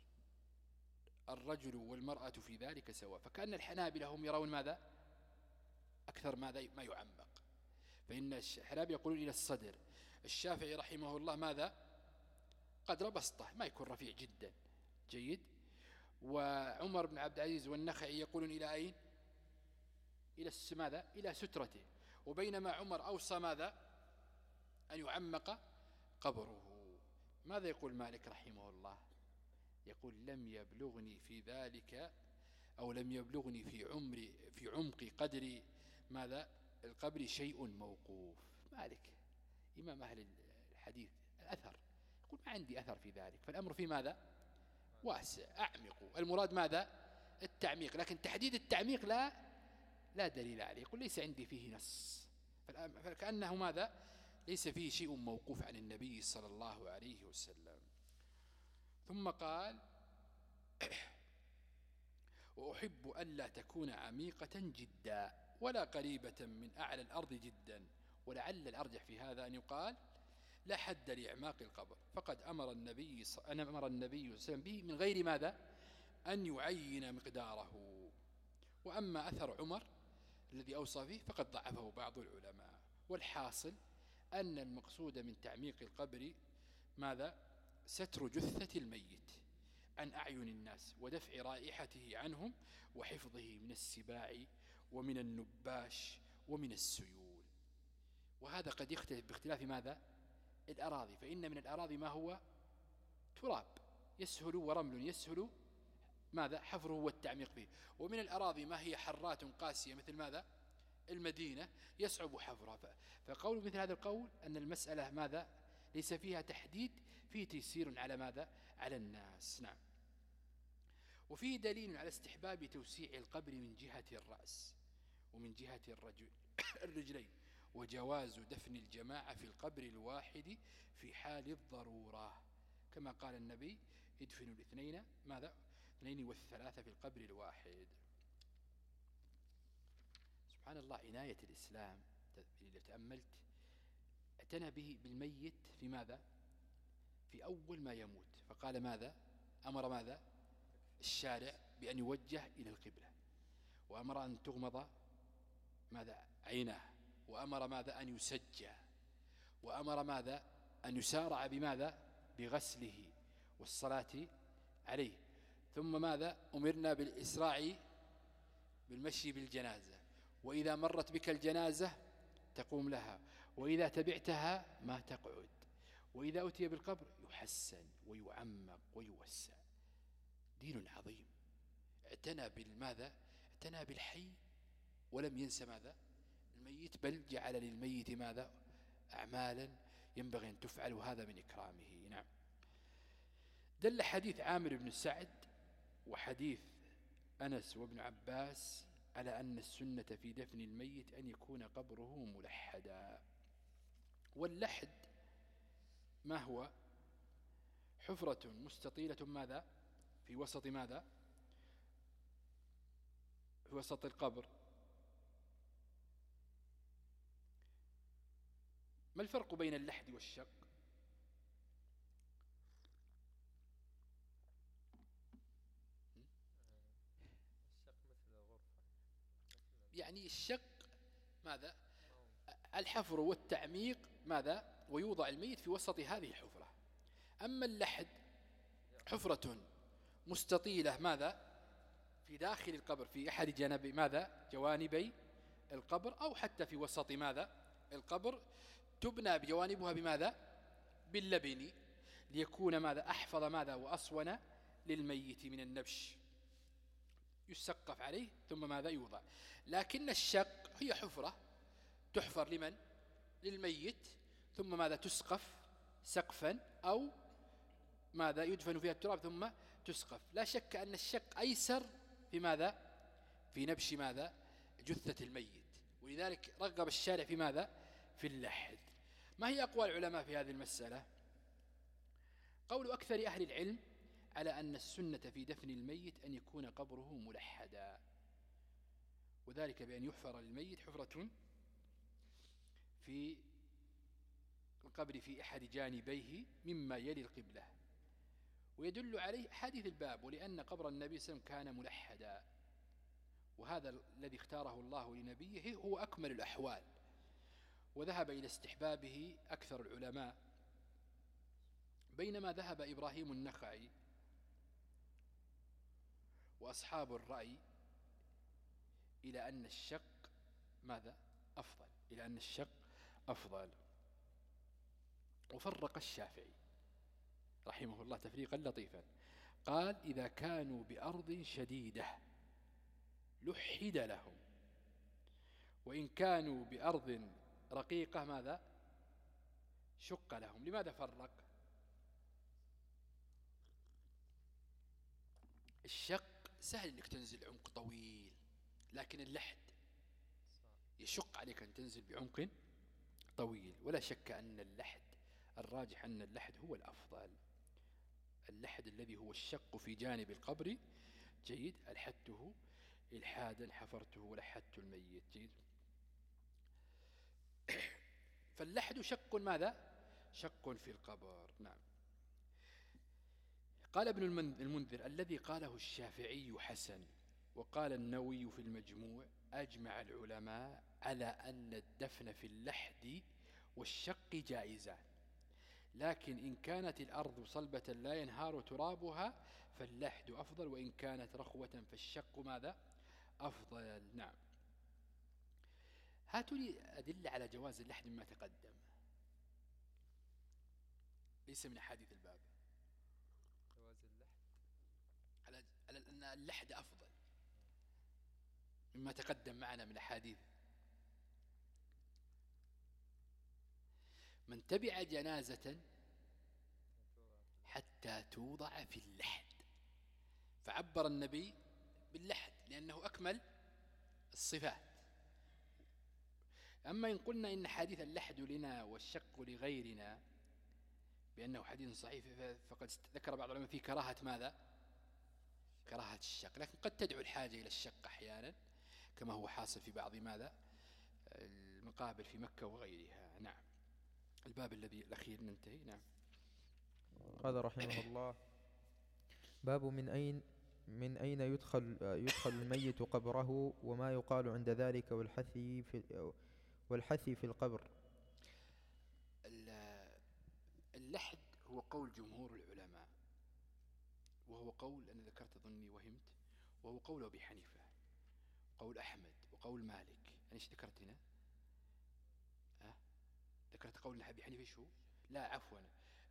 الرجل والمرأة في ذلك سواء. فكأن الحنابلة هم يرون ماذا؟ أكثر ماذا؟ ما يعمق. فإن الحنابلة يقولون إلى الصدر. الشافعي رحمه الله ماذا؟ قدر بسطة ما يكون رفيع جدا. جيد؟ وعمر بن عبد العزيز والنخعي يقولون إلى أين؟ إلى ماذا؟ إلى سترته. وبينما عمر أوصى ماذا؟ أن يعمق قبره. ماذا يقول مالك رحمه الله؟ يقول لم يبلغني في ذلك أو لم يبلغني في عمري في عمق قدر ماذا؟ القبر شيء موقوف. مالك إمام أهل الحديث الأثر. يقول ما عندي أثر في ذلك. فالأمر في ماذا؟ واسع أعمق المراد ماذا؟ التعميق. لكن تحديد التعميق لا لا دليل عليه. يقول ليس عندي فيه نص. فكأنه ماذا؟ ليس فيه شيء موقوف عن النبي صلى الله عليه وسلم. ثم قال وأحب ألا تكون عميقة جدا ولا قريبة من أعلى الأرض جدا. ولعل الأرجح في هذا أن يقال لا حد لإعماق القبر. فقد أمر النبي أن أمر النبي صلى الله عليه وسلم به من غير ماذا؟ أن يعين مقداره. وأما أثر عمر الذي أوصى فيه فقد ضعفه بعض العلماء. والحاصل أن المقصود من تعميق القبر ماذا؟ ستر جثة الميت عن أعين الناس ودفع رائحته عنهم وحفظه من السباع ومن النباش ومن السيول. وهذا قد يختلف باختلاف ماذا؟ الأراضي فإن من الأراضي ما هو؟ تراب. يسهل ورمل يسهل ماذا؟ حفره والتعميق فيه. ومن الأراضي ما هي؟ حرات قاسية مثل ماذا؟ المدينة. يصعب حفرها. فقول مثل هذا القول أن المسألة ماذا؟ ليس فيها تحديد فيه تيسير على ماذا؟ على الناس. نعم. وفيه دليل على استحباب توسيع القبر من جهة الرأس ومن جهة الرجل الرجلين. وجواز دفن الجماعة في القبر الواحد في حال الضرورة. كما قال النبي ادفنوا الاثنين ماذا؟ اثنين والثلاثة في القبر الواحد. سبحان الله عناية الإسلام إذا تأملت اعتنى به بالميت في ماذا؟ في أول ما يموت. فقال ماذا؟ أمر ماذا؟ الشارع بأن يوجه إلى القبلة. وأمر أن تغمض ماذا؟ عيناه. وأمر ماذا؟ أن يسجى. وأمر ماذا؟ أن يسارع بماذا؟ بغسله والصلاة عليه. ثم ماذا؟ أمرنا بالإسراع بالمشي بالجنازة. وإذا مرت بك الجنازة تقوم لها. وإذا تبعتها ما تقعد. وإذا أتي بالقبر يحسن ويعمق ويوسع. دين عظيم. اعتنى بالماذا؟ اعتنى بالحي. ولم ينسى ماذا؟ الميت بل جعل للميت ماذا؟ أعمالا ينبغي أن تفعل وهذا من إكرامه. نعم. دل حديث عامر بن سعد وحديث أنس وابن عباس على أن السنة في دفن الميت أن يكون قبره ملحدا. واللحد ما هو؟ حفرة مستطيلة ماذا؟ في وسط ماذا؟ في وسط القبر. ما الفرق بين اللحد والشق؟ يعني الشق ماذا؟ الحفر والتعميق ماذا؟ ويوضع الميت في وسط هذه الحفرة. أما اللحد حفرة مستطيلة ماذا؟ في داخل القبر في أحد جانب ماذا؟ جوانبي القبر أو حتى في وسط ماذا؟ القبر. تبنى بجوانبها بماذا؟ باللبن. ليكون ماذا؟ أحفظ ماذا؟ وأصون للميت من النبش. يسقف عليه ثم ماذا؟ يوضع. لكن الشق هي حفرة. تحفر لمن؟ للميت. ثم ماذا؟ تسقف سقفا أو ماذا؟ يدفن فيها التراب ثم تسقف. لا شك أن الشق أيسر في ماذا؟ في نبش ماذا؟ جثة الميت. ولذلك رغب الشارع في ماذا؟ في اللحد. ما هي أقوال العلماء في هذه المسألة؟ قول أكثر أهل العلم على أن السنة في دفن الميت أن يكون قبره ملحدا. وذلك بأن يحفر للميت حفرة في القبر في أحد جانبيه مما يلي القبلة. ويدل عليه حديث الباب ولأن قبر النبي صلى الله عليه وسلم كان ملحدا. وهذا الذي اختاره الله لنبيه هو أكمل الأحوال. وذهب إلى استحبابه أكثر العلماء. بينما ذهب إبراهيم النخعي وأصحاب الرأي إلى أن الشق ماذا؟ أفضل. إلى أن الشق أفضل. وفرق الشافعي رحمه الله تفريقا لطيفا. قال إذا كانوا بأرض شديدة لحد لهم وإن كانوا بأرض رقيقة ماذا؟ شق لهم. لماذا فرق؟ الشق سهل إنك تنزل عمق طويل لكن اللحد يشق عليك أن تنزل بعمق طويل. ولا شك أن اللحد الراجح أن اللحد هو الأفضل. اللحد الذي هو الشق في جانب القبر جيد ألحدته إلحادا حفرته ولحدت الميت. جيد. فاللحد شق ماذا؟ شق في القبر. نعم. قال ابن المنذر الذي قاله الشافعي حسن وقال النووي في المجموع أجمع العلماء على أن الدفن في اللحد والشق جائزان. لكن إن كانت الأرض صلبة لا ينهار ترابها فاللحد أفضل وإن كانت رخوة فالشق ماذا؟ أفضل. نعم. هاتوا لي أدلة على جواز اللحد مما تقدم. ليس من أحاديث الباب. جواز اللحد. على أن اللحد أفضل. مما تقدم معنا من أحاديث. من تبع جنازة حتى توضع في اللحد. فعبر النبي باللحد لأنه أكمل الصفات أما إن قلنا إن حديث اللحد لنا والشق لغيرنا بأنه حديث صحيح فقد ذكر بعض العلماء في كراهة ماذا؟ كراهة الشق. لكن قد تدعو الحاجة إلى الشق أحيانا كما هو حاصل في بعض ماذا؟ المقابل في مكة وغيرها. نعم. الباب الذي الأخير ننتهي. نعم. قال رحمه الله باب من أين من أين يدخل يدخل الميت قبره وما يقال عند ذلك والحثي في والحثي في القبر. اللحد هو قول جمهور العلماء وهو قول أنا ذكرت ظني وهمت وهو قول أبي حنيفة قول أحمد وقول مالك. أنا إيش ذكرت هنا؟ أه؟ ذكرت قول أبي حنيفة شو؟ لا عفوا.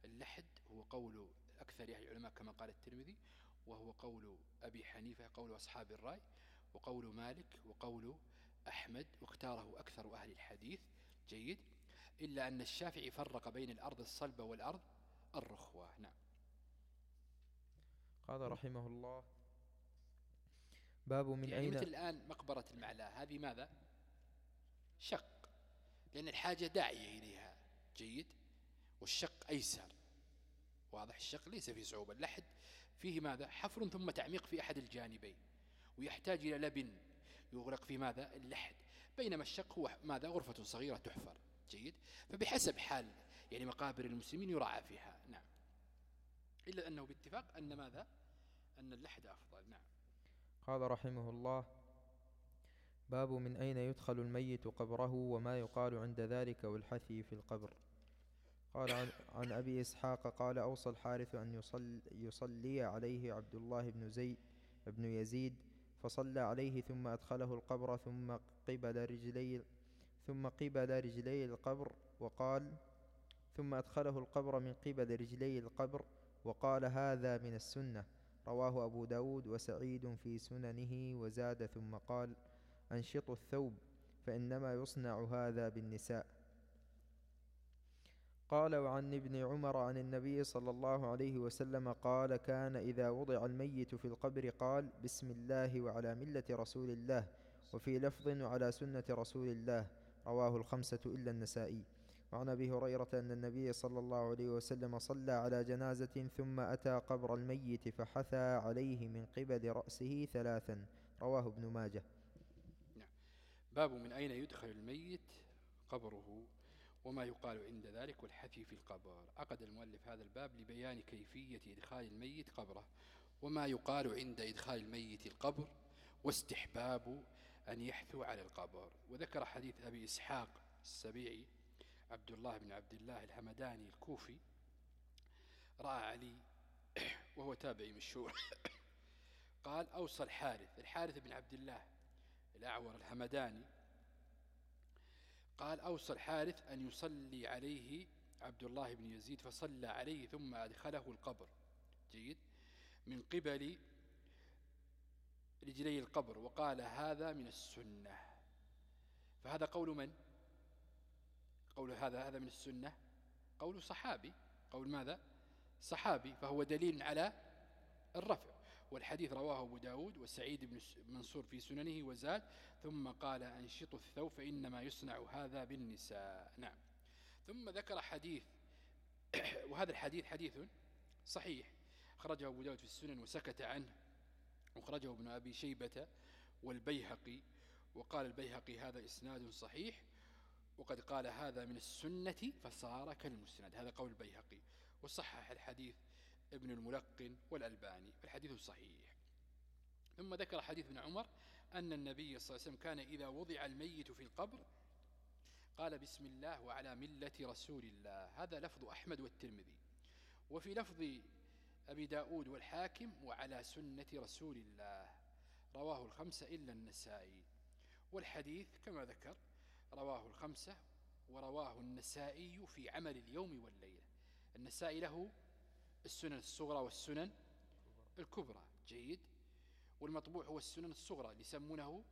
اللحد هو قول أكثر أهل العلماء كما قال الترمذي وهو قول أبي حنيفة قول أصحاب الرأي وقول مالك وقول أحمد واختاره أكثر أهل الحديث. جيد. إلا أن الشافعي فرق بين الأرض الصلبة والأرض الرخوة. نعم. قال رحمه الله باب من يعني أين مثل الآن مقبرة المعلاء هذه ماذا؟ شق. لأن الحاجة داعية إليها. جيد. والشق أيسر. واضح؟ الشق ليس فيه صعوبة. اللحد فيه ماذا؟ حفر ثم تعميق في أحد الجانبين. ويحتاج إلى لبن. يغلق في ماذا؟ اللحد. بينما الشق هو ماذا؟ غرفة صغيرة تحفر. جيد؟ فبحسب حال يعني مقابر المسلمين يراعى فيها. نعم. إلا أنه باتفاق أن ماذا؟ أن اللحد أفضل. نعم. قال رحمه الله باب من أين يدخل الميت قبره وما يقال عند ذلك والحثي في القبر. قال عن, عن أبي إسحاق قال أوصى الحارث أن يصلي, يصلي عليه عبد الله بن زيد بن يزيد فصلى عليه ثم أدخله القبر ثم قبل رجلي ثم قبل رجلي القبر وقال ثم أدخله القبر من قبل رجلي القبر وقال هذا من السنة. رواه أبو داود وسعيد في سننه وزاد ثم قال أنشطوا الثوب فإنما يصنع هذا بالنساء. قال وعن ابن عمر عن النبي صلى الله عليه وسلم قال كان إذا وضع الميت في القبر قال بسم الله وعلى ملة رسول الله وفي لفظ وعلى سنة رسول الله. رواه الخمسة إلا النسائي. وعن أبي هريرة أن النبي صلى الله عليه وسلم صلى على جنازة ثم أتى قبر الميت فحثى عليه من قبل رأسه ثلاثا. رواه ابن ماجه. نعم. باب من أين يدخل الميت قبره؟ وما يقال عند ذلك والحثي في القبر. عقد المؤلف هذا الباب لبيان كيفية إدخال الميت قبره وما يقال عند إدخال الميت القبر واستحباب أن يحثو على القبر. وذكر حديث أبي إسحاق السبيعي عبد الله بن عبد الله الحمداني الكوفي رأى علي وهو تابعي مشهور قال أوصى الحارث الحارث بن عبد الله الأعور الحمداني قال أوصى الحارث أن يصلي عليه عبد الله بن يزيد فصلى عليه ثم أدخله القبر. جيد. من قبل رجلي القبر وقال هذا من السنة. فهذا قول من؟ قول هذا هذا من السنة. قول صحابي. قول ماذا؟ صحابي. فهو دليل على الرفع. والحديث رواه أبو داود وسعيد بن منصور في سننه وزاد ثم قال أنشطوا الثوب فإنما يصنع هذا بالنساء. نعم. ثم ذكر حديث وهذا الحديث حديث صحيح. أخرجه أبو داود في السنن وسكت عنه. وخرجه ابن أبي شيبة والبيهقي وقال البيهقي هذا إسناد صحيح وقد قال هذا من السنة فصار كالمسند. هذا قول البيهقي. وصحح الحديث ابن الملقن والألباني الحديث صحيح ثم ذكر حديث ابن عمر أن النبي صلى الله عليه وسلم كان إذا وضع الميت في القبر قال بسم الله وعلى ملة رسول الله. هذا لفظ أحمد والترمذي. وفي لفظ أبي داود والحاكم وعلى سنة رسول الله. رواه الخمسة إلا النسائي. والحديث كما ذكر رواه الخمسة ورواه النسائي في عمل اليوم والليلة. النسائي له السنن الصغرى والسنن الكبرى جيد. والمطبوع هو السنن الصغرى اللي يسمونه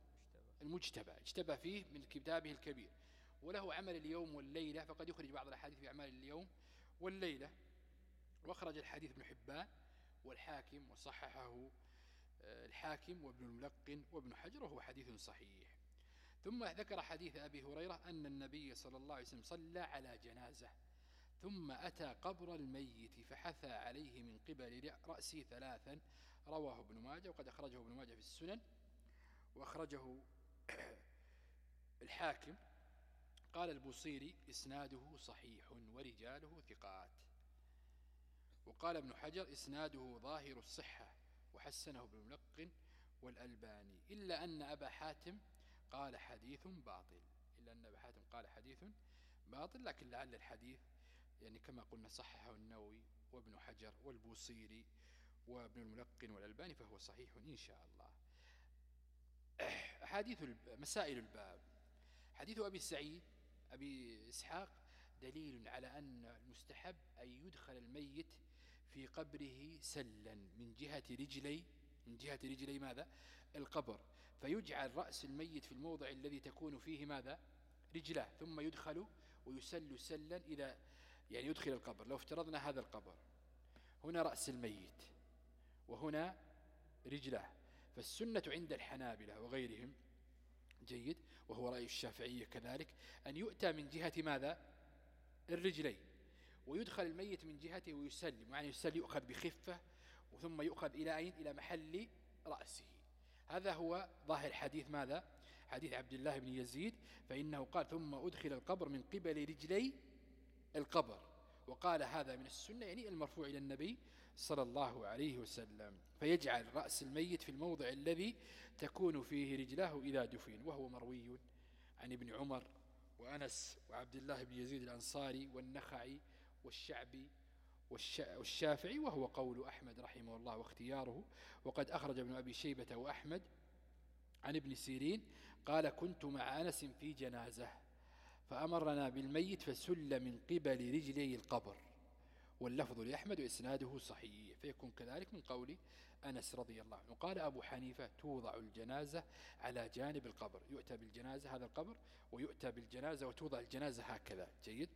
المجتبى. اجتبى فيه من كتابه الكبير. وله عمل اليوم والليلة فقد يخرج بعض الأحاديث في أعمال اليوم والليلة. وأخرج الحديث ابن حبان والحاكم وصححه آه، الحاكم وابن الملقن وابن حجر وهو حديث صحيح. ثم ذكر حديث أبي هريرة أن النبي صلى الله عليه وسلم صلى على جنازة. ثم أتى قبر الميت فحثى عليه من قبل رأسه ثلاثا. رواه ابن ماجه وقد أخرجه ابن ماجه في السنن وأخرجه الحاكم. قال البوصيري إسناده صحيح ورجاله ثقات. وقال ابن حجر إسناده ظاهر الصحة وحسنه ابن ملقن والألباني. إلا أن أبا حاتم قال حديث باطل. إلا أن أبا حاتم قال حديث باطل لكن لعل الحديث يعني كما قلنا صححه النووي وابن حجر والبوصيري وابن الملقن والألباني فهو صحيح إن شاء الله. أحاديث مسائل الباب. حديث أبي سعيد أبي إسحاق دليل على أن المستحب أن يدخل الميت في قبره سلا من جهة رجلي من جهة رجلي ماذا؟ القبر. فيجعل رأس الميت في الموضع الذي تكون فيه ماذا؟ رجله ثم يدخل ويسل سلا إذا يعني يدخل القبر لو افترضنا هذا القبر. هنا رأس الميت وهنا رجله فالسنة عند الحنابلة وغيرهم جيد. وهو رأي الشافعية كذلك أن يؤتى من جهة ماذا؟ الرجلين. ويدخل الميت من جهته ويسلم يعني يسلم يؤخذ بخفة ثم يؤخذ إلى أين؟ إلى محل رأسه. هذا هو ظاهر حديث ماذا؟ حديث عبد الله بن يزيد فإنه قال ثم أدخل القبر من قبل رجلي القبر. وقال هذا من السنة يعني المرفوع إلى النبي صلى الله عليه وسلم. فيجعل رأس الميت في الموضع الذي تكون فيه رجلاه إذا دفن وهو مروي عن ابن عمر وأنس وعبد الله بن يزيد الأنصاري والنخعي والشعبي والشافعي وهو قول أحمد رحمه الله واختياره. وقد أخرج ابن أبي شيبة وأحمد عن ابن سيرين قال كنت مع أنس في جنازة. فأمرنا بالميت فسل من قبل رجلي القبر. واللفظ لأحمد وإسناده صحيح فيكون كذلك من قول أنس رضي الله عنه. قال أبو حنيفة توضع الجنازة على جانب القبر. يؤتى بالجنازة هذا القبر ويؤتى بالجنازة وتوضع الجنازة هكذا. جيد؟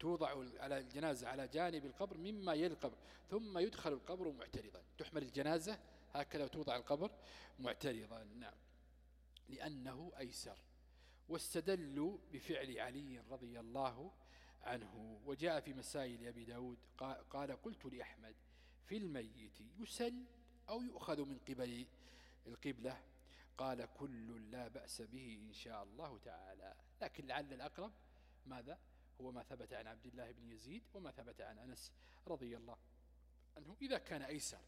توضع على الجنازة على جانب القبر مما يلي القبر ثم يدخل القبر معترضا. تحمل الجنازة هكذا وتوضع القبر معترضا. نعم. لأنه أيسر. واستدلوا بفعل علي رضي الله عنه. وجاء في مسائل أبي داود قال قلت لأحمد في الميت يسل أو يؤخذ من قبل القبلة؟ قال كل لا بأس به إن شاء الله تعالى. لكن لعل الأقرب ماذا؟ هو ما ثبت عن عبد الله بن يزيد وما ثبت عن أنس رضي الله عنه. إذا كان أيسر.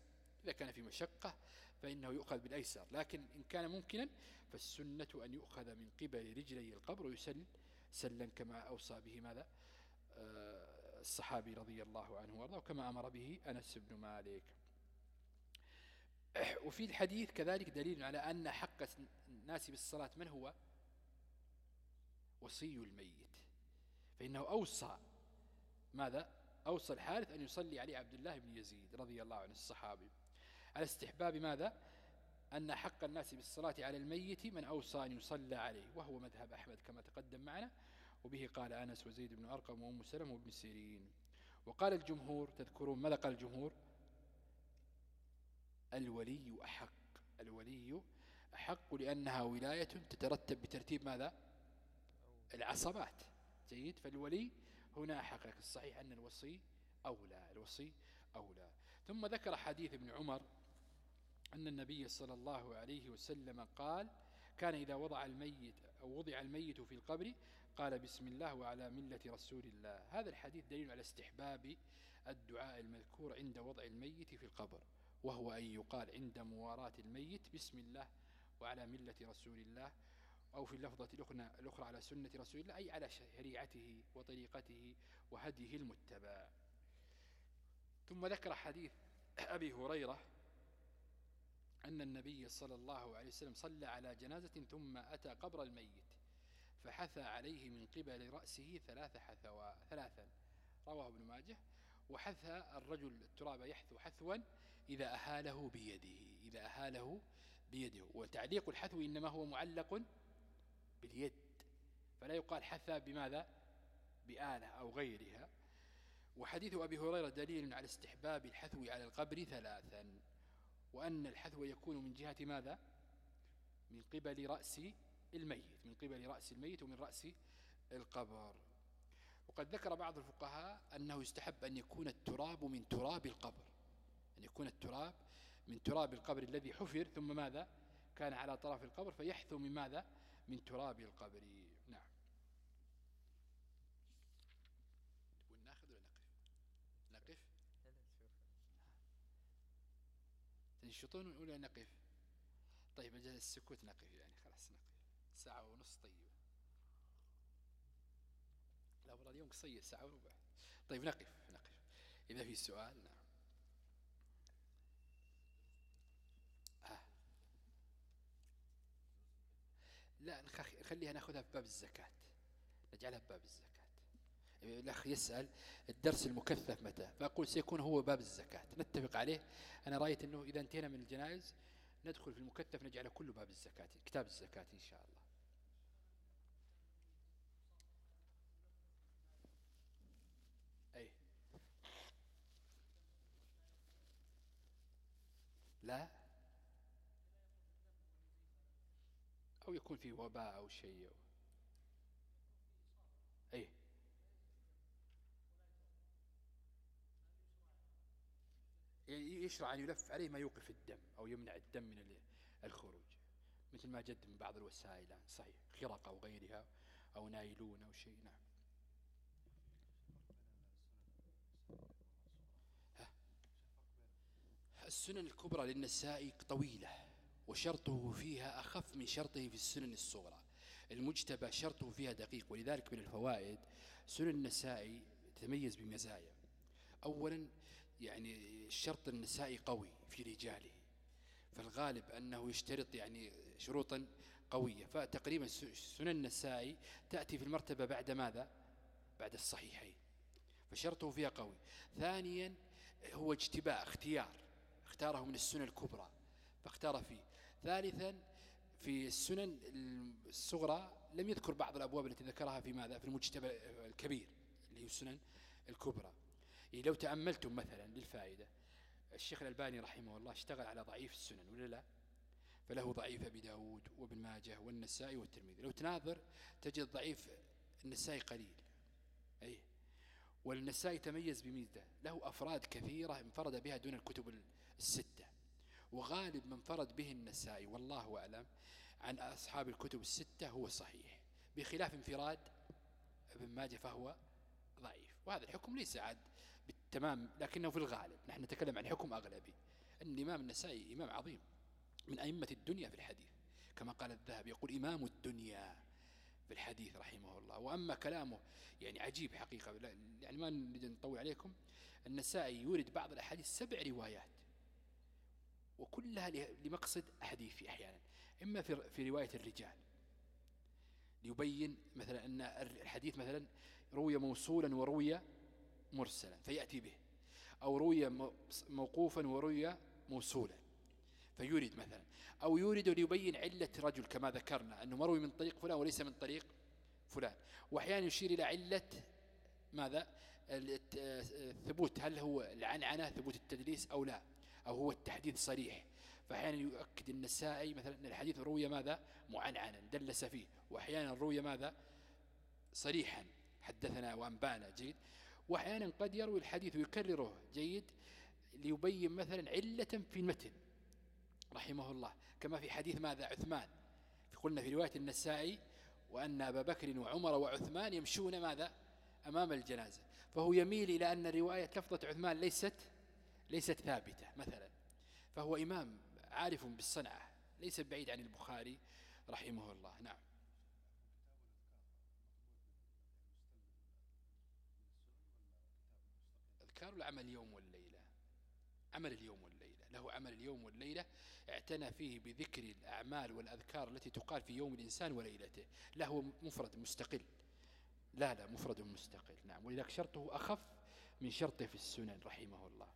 إذا كان في مشقة فإنه يؤخذ بالأيسر لكن إن كان ممكنا فالسنة أن يؤخذ من قبل رجلي القبر ويسل سلا كما أوصى به ماذا؟ آه، الصحابي رضي الله عنه وأرضاه كما أمر به أنس بن مالك. وفي الحديث كذلك دليل على أن حق الناس بالصلاة من هو؟ وصي الميت. فإنه أوصى ماذا؟ أوصى الحارث أن يصلي عليه عبد الله بن يزيد رضي الله عنه الصحابي. على استحباب ماذا؟ أن حق الناس بالصلاة على الميت من أوصى أن يصلى عليه وهو مذهب أحمد كما تقدم معنا وبه قال أنس وزيد بن أرقم وأم سلم وابن سيرين. وقال الجمهور تذكرون ماذا قال الجمهور؟ الولي أحق الولي أحق لأنها ولاية تترتب بترتيب ماذا؟ العصبات. جيد؟ فالولي هنا أحق لك الصحيح أن الوصي أولى الوصي أولى. ثم ذكر حديث ابن عمر أن النبي صلى الله عليه وسلم قال كان إذا وضع الميت أو وضع الميت في القبر قال بسم الله وعلى ملة رسول الله. هذا الحديث دليل على استحباب الدعاء المذكور عند وضع الميت في القبر وهو أن يقال عند مواراة الميت بسم الله وعلى ملة رسول الله أو في اللفظة الأخرى على سنة رسول الله أي على شريعته وطريقته وهديه المتبع. ثم ذكر حديث أبي هريرة أن النبي صلى الله عليه وسلم صلى على جنازة ثم أتى قبر الميت فحثى عليه من قبل رأسه ثلاث حثوا ثلاثا. رواه ابن ماجه. وحثى الرجل التراب يحثو حثوا إذا أهاله بيده إذا أهاله بيده. وتعليق الحثو إنما هو معلق باليد. فلا يقال حثى بماذا؟ بآلة أو غيرها. وحديث أبي هريرة دليل على استحباب الحثو على القبر ثلاثا. وأن الحثو يكون من جهة ماذا؟ من قبل رأس الميت من قبل رأس الميت ومن رأس القبر. وقد ذكر بعض الفقهاء أنه يستحب أن يكون التراب من تراب القبر. أن يكون التراب من تراب القبر الذي حفر ثم ماذا؟ كان على طرف القبر فيحثو من ماذا؟ من تراب القبر نعم تقول ناخذ ولا نقف نقف تنشطون ولا نقف طيب أجل السكوت نقف يعني خلاص نقف ساعة ونص طيب. لا والله اليوم قصير ساعة وربع. طيب نقف نقف. إذا في سؤال نعم. آه. لا نخليها ناخذها في باب الزكاة. نجعلها في باب الزكاة. الأخ يسأل الدرس المكثف متى؟ فأقول سيكون هو باب الزكاة. نتفق عليه. أنا رأيت أنه إذا انتهينا من الجنائز ندخل في المكثف نجعله كله باب الزكاة كتاب الزكاة إن شاء الله. أي. لا. أو يكون في وباء أو شيء. يشرع أن يلف عليه ما يوقف الدم أو يمنع الدم من الخروج. مثل ما جد من بعض الوسائل صحيح خرق أو غيرها أو نايلون أو شيء نعم. السنن الكبرى للنساء طويلة وشرطه فيها أخف من شرطه في السنن الصغرى. المجتبى شرطه فيها دقيق ولذلك من الفوائد سنن النساء تتميز بمزايا. أولا يعني الشرط النسائي قوي في رجاله. فالغالب أنه يشترط يعني شروطا قوية. فتقريبا سنن النسائي تأتي في المرتبة بعد ماذا؟ بعد الصحيحين. فشرطه فيها قوي. ثانيا هو اجتباء اختيار. اختاره من السنن الكبرى. فاختار فيه. ثالثا في السنن الصغرى لم يذكر بعض الأبواب التي ذكرها في ماذا؟ في المجتبى الكبير اللي هو السنن الكبرى. إيه، لو تأملتم مثلا للفائدة الشيخ الألباني رحمه الله اشتغل على ضعيف السنن ولا لا؟ فله ضعيف أبي داود وابن ماجه والنسائي والترمذي. لو تناظر تجد ضعيف النسائي قليل. أي والنسائي تميز بميزة له أفراد كثيرة انفرد بها دون الكتب الستة. وغالب من فرد به النسائي والله أعلم عن أصحاب الكتب الستة هو صحيح. بخلاف انفراد ابن ماجه فهو ضعيف. وهذا الحكم ليس عاد بالتمام لكنه في الغالب نحن نتكلم عن حكم أغلبي. أن الإمام النسائي إمام عظيم من أئمة الدنيا في الحديث. كما قال الذهب يقول إمام الدنيا في الحديث رحمه الله. وأما كلامه يعني عجيب حقيقة يعني ما نطول عليكم. النسائي يورد بعض الأحاديث سبع روايات وكلها لمقصد أحاديثي أحيانا. إما في رواية الرجال ليبين مثلا أن الحديث مثلا روي موصولا وروي مرسلا فيأتي به. أو روي موقوفا وروي موصولا. فيورد مثلا. أو يورد ليبين علة رجل كما ذكرنا أنه مروي من طريق فلان وليس من طريق فلان. وأحيانا يشير إلى علة ماذا؟ الثبوت هل هو العنعنة ثبوت التدليس أو لا أو هو التحديث صريح. فأحيانا يؤكد النسائي مثلا أن الحديث روي ماذا؟ معنعنا دلس فيه. وأحيانا روي ماذا؟ صريحا. حدثنا وأنبانا جيد. وأحيانا قد يروي الحديث ويكرره. جيد. ليبين مثلا علة في المتن رحمه الله. كما في حديث ماذا؟ عثمان. قلنا في رواية النسائي وأن أبا بكر وعمر وعثمان يمشون ماذا؟ أمام الجنازة. فهو يميل إلى أن رواية لفظة عثمان ليست ليست ثابتة مثلا. فهو إمام عارف بالصنعة ليس بعيد عن البخاري رحمه الله. نعم. أذكار العمل اليوم والليلة. عمل اليوم والليلة. له عمل اليوم والليلة اعتنى فيه بذكر الأعمال والأذكار التي تقال في يوم الإنسان وليلته. له مفرد مستقل. لا لا مفرد مستقل. نعم ولذلك شرطه أخف من شرطه في السنن رحمه الله.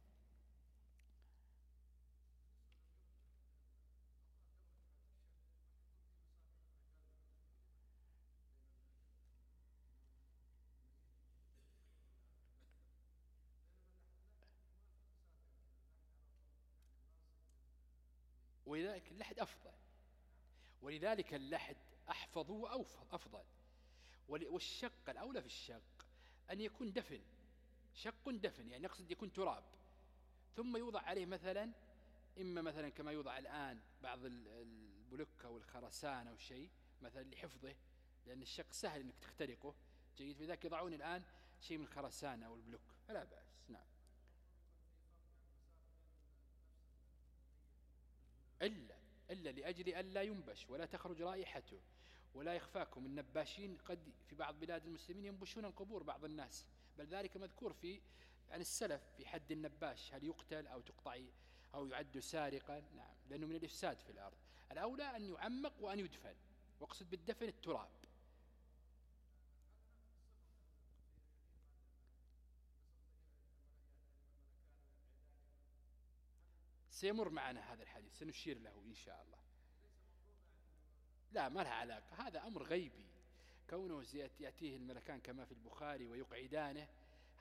ولذلك اللحد أفضل. ولذلك اللحد أحفظ وأفضل والشق الأولى في الشق أن يكون دفن شق دفن يعني نقصد يكون تراب. ثم يوضع عليه مثلا إما مثلا كما يوضع الآن بعض البلوك أو الخرسان أو شيء مثلا لحفظه لأن الشق سهل أنك تخترقه. جيد. لذلك يضعون الآن شيء من الخرسان أو البلوك فلا بأس نعم إلا إلا لأجل أن لا ينبش ولا تخرج رائحته ولا يخفاكم. النباشين قد في بعض بلاد المسلمين ينبشون القبور بعض الناس بل ذلك مذكور في عن السلف في حد النباش هل يقتل أو تقطع أو يعد سارقا؟ نعم لأنه من الإفساد في الأرض. الأولى أن يعمق وأن يدفن وأقصد بالدفن التراب. سيمر معنا هذا الحديث سنشير له إن شاء الله. لا ما لها علاقة هذا أمر غيبي. كونه يأتيه الملكان كما في البخاري ويقعدانه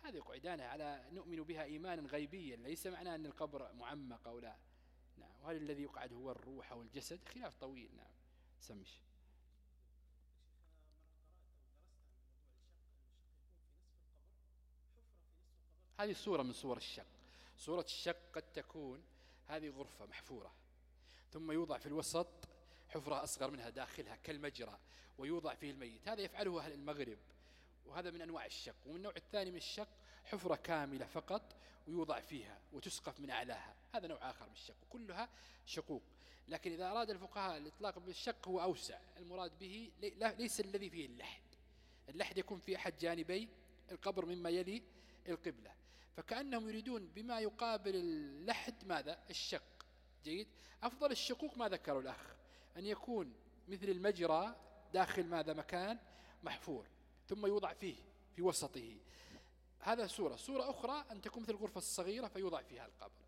هذا يقعدانه على نؤمن بها إيمانا غيبيا ليس معناه أن القبر معمق أو لا. نعم وهل الذي يقعد هو الروح أو الجسد؟ خلاف طويل نعم. سمش. هذه صورة من صور الشق. صورة الشق قد تكون هذه غرفة محفورة ثم يوضع في الوسط حفرة أصغر منها داخلها كالمجرى ويوضع فيه الميت. هذا يفعله أهل المغرب وهذا من أنواع الشق. ومن النوع الثاني من الشق حفرة كاملة فقط ويوضع فيها وتسقف من أعلاها. هذا نوع آخر من الشق وكلها شقوق. لكن إذا أراد الفقهاء الإطلاق بالشق هو أوسع. المراد به ليس الذي فيه اللحد. اللحد يكون في أحد جانبي القبر مما يلي القبلة. فكأنهم يريدون بما يقابل اللحد ماذا؟ الشق. جيد؟ أفضل الشقوق ما ذكروا الأخ. أن يكون مثل المجرى داخل ماذا؟ مكان محفور. ثم يوضع فيه في وسطه. هذا صورة صورة أخرى أن تكون مثل الغرفة الصغيرة فيوضع فيها القبر.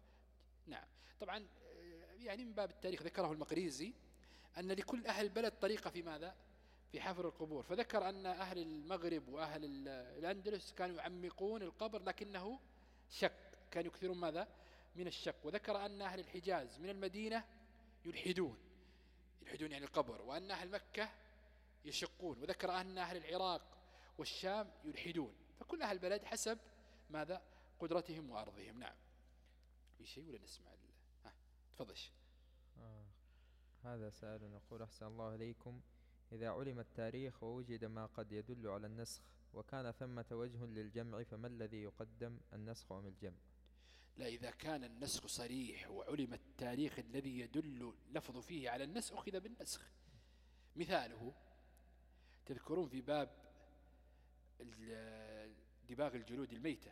نعم. طبعا يعني من باب التاريخ ذكره المقريزي أن لكل أهل البلد طريقة في ماذا؟ في حفر القبور. فذكر أن أهل المغرب وأهل الأندلس كانوا يعمقون القبر لكنه شك. كانوا يكثرون ماذا؟ من الشك. وذكر أن أهل الحجاز من المدينة يلحدون. يلحدون يعني القبر. وأن أهل مكة يشقون. وذكر أن أهل العراق والشام يلحدون. فكل أهل البلد حسب ماذا؟ قدرتهم وأرضهم. نعم. في شيء ولا نسمع ها تفضل آه. هذا سؤال يقول أحسن الله إليكم. إذا علم التاريخ ووجد ما قد يدل على النسخ وكان ثمة وجه للجمع فما الذي يقدم النسخ أم الجمع؟ لا إذا كان النسخ صريح وعلم التاريخ الذي يدل لفظ فيه على النسخ أخذ بالنسخ. مثاله تذكرون في باب دباغ الجلود الميتة.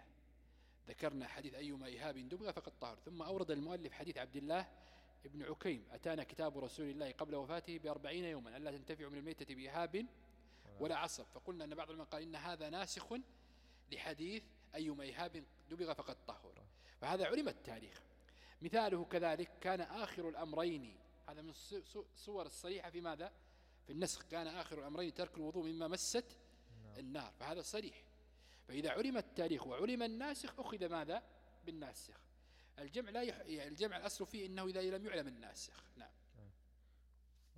ذكرنا حديث أيما إيهاب دبغ فقد طهر ثم أورد المؤلف حديث عبد الله ابن عكيم أتانا كتاب رسول الله قبل وفاته بأربعين يوما ألا تنتفع من الميتة بإيهاب؟ ولا عصب. فقلنا أن بعض العلماء قال إن هذا ناسخ لحديث أيما إيهاب دبغ فقد طهر. فهذا علم التاريخ. مثاله كذلك كان آخر الأمرين. هذا من الصور الصريحة في ماذا؟ في النسخ. كان آخر الأمرين ترك الوضوء مما مست نعم. النار. فهذا صريح. فإذا علم التاريخ وعلم الناسخ أخذ ماذا؟ بالناسخ. الجمع لا يح... يعني الجمع الأصل فيه إنه إذا لم يعلم الناسخ. نعم.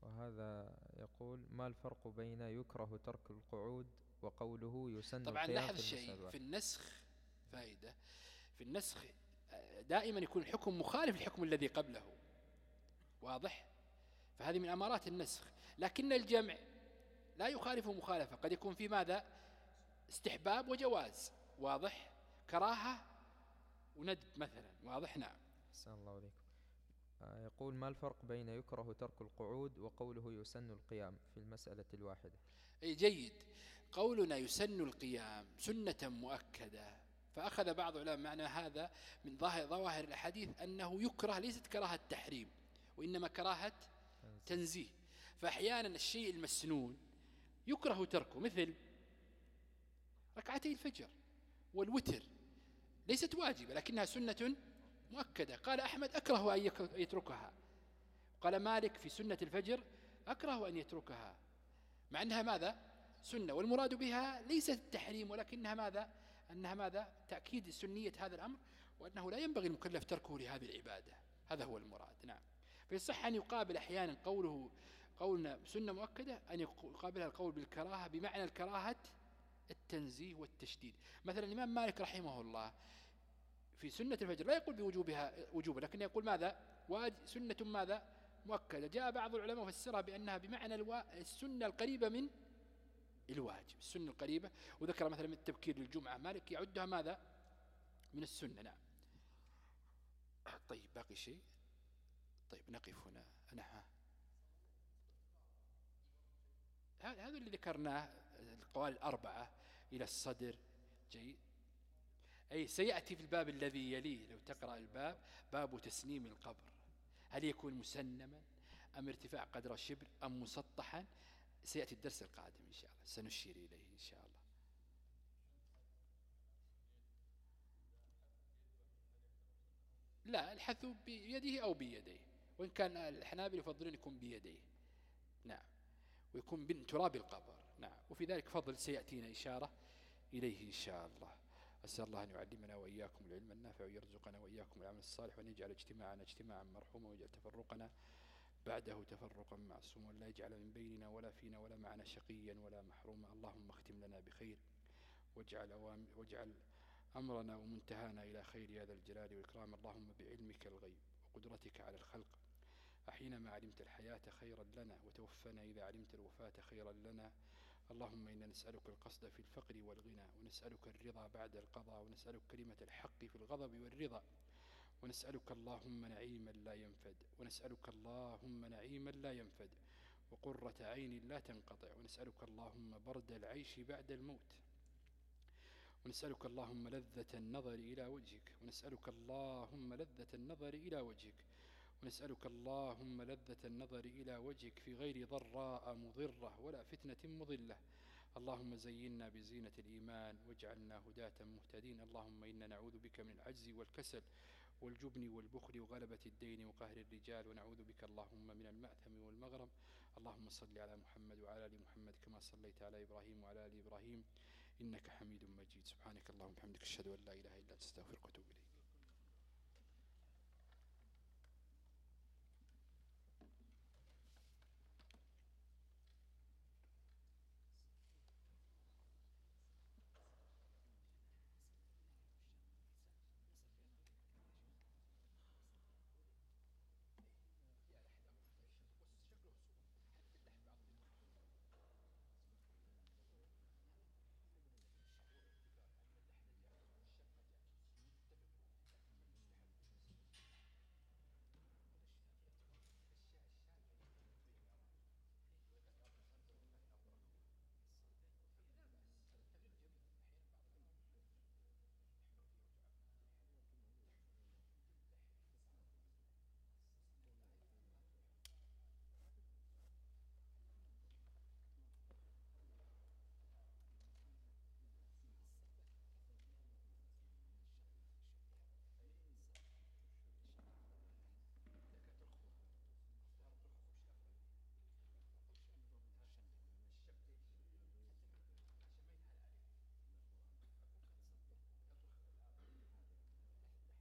وهذا يقول ما الفرق بين يكره ترك القعود وقوله يسن طبعا لاحظ شيء في النسخ فائدة في النسخ دائما يكون الحكم مخالف للحكم الذي قبله. واضح؟ فهذه من أمارات النسخ. لكن الجمع لا يخالف مخالفة. قد يكون في ماذا؟ استحباب وجواز. واضح؟ كراهة وندب مثلا. واضح؟ نعم. الله عليكم. يقول ما الفرق بين يكره ترك القعود وقوله يسن القيام في المسألة الواحدة؟ أي جيد. قولنا يسن القيام سنة مؤكدة. فأخذ بعض العلماء معنى هذا من ظاهر ظواهر الحديث أنه يكره ليست كراهة تحريم وإنما كراهة تنزيه. فأحيانا الشيء المسنون يكره تركه مثل ركعتي الفجر والوتر ليست واجبة لكنها سنة مؤكدة. قال أحمد أكره أن يتركها. قال مالك في سنة الفجر أكره أن يتركها. مع أنها ماذا؟ سنة والمراد بها ليست التحريم ولكنها ماذا؟ أنها ماذا؟ تأكيد سنية هذا الأمر وأنه لا ينبغي المكلف تركه لهذه العبادة. هذا هو المراد. نعم. فيصح أن يقابل أحيانا قوله قولنا سنة مؤكدة أن يقابلها القول بالكراهة بمعنى الكراهة التنزيه والتشديد. مثلا الإمام مالك رحمه الله في سنة الفجر لا يقول بوجوبها وجوبا لكن يقول ماذا؟ سنة ماذا؟ مؤكدة. جاء بعض العلماء فسرها بأنها بمعنى السنة القريبة من الواجب السنة القريبة. وذكر مثلا من التبكير للجمعة مالك يعدها ماذا؟ من السنة نعم. طيب باقي شيء؟ طيب نقف هنا. أنا هذا اللي ذكرناه القوال الأربعة إلى الصدر. جيد. أي سيأتي في الباب الذي يليه. لو تقرأ الباب باب تسنيم القبر. هل يكون مسنما أم ارتفاع قدر الشبر أم مسطحا؟ سيأتي الدرس القادم إن شاء الله. سنشير إليه إن شاء الله. لا الحث بيده أو بيديه. وإن كان الحنابل يفضلون يكون بيديه. نعم. ويكون من تراب القبر. نعم. وفي ذلك فضل سيأتينا إشارة إليه إن شاء الله. أسأل الله أن يعلمنا وإياكم العلم النافع ويرزقنا وإياكم العمل الصالح وأن يجعل اجتماعنا اجتماعا مرحوما ويجعل تفرقنا بعده تفرقا معصوما ولا يجعل من بيننا ولا فينا ولا معنا شقيا ولا محروما اللهم اختم لنا بخير واجعل, واجعل أمرنا ومنتهانا إلى خير يا ذا الجلال والإكرام اللهم بعلمك الغيب وقدرتك على الخلق أحينما علمت الحياة خيرا لنا وتوفنا إذا علمت الوفاة خيرا لنا اللهم إنا نسألك القصد في الفقر والغنى ونسألك الرضا بعد القضاء ونسألك كلمة الحق في الغضب والرضا. ونسألك اللهم نعيما لا ينفد ونسألك اللهم نعيما لا ينفد وقرة عين لا تنقطع ونسألك اللهم برد العيش بعد الموت. ونسألك اللهم لذة النظر إلى وجهك ونسألك اللهم لذة النظر إلى وجهك. ونسألك اللهم لذة النظر إلى وجهك في غير ضراء مضرة ولا فتنة مضلة. اللهم زينا بزينة الإيمان واجعلنا هداة مهتدين. اللهم إنا نعوذ بك من العجز والكسل والجبن والبخل وغلبة الدين وقهر الرجال. ونعوذ بك اللهم من المأثم والمغرم. اللهم صل على محمد وعلى آل محمد كما صليت على إبراهيم وعلى آل إبراهيم. إنك حميد مجيد. سبحانك اللهم وبحمدك. أشهد أن لا إله إلا أنت. أستغفرك وأتوب إليك.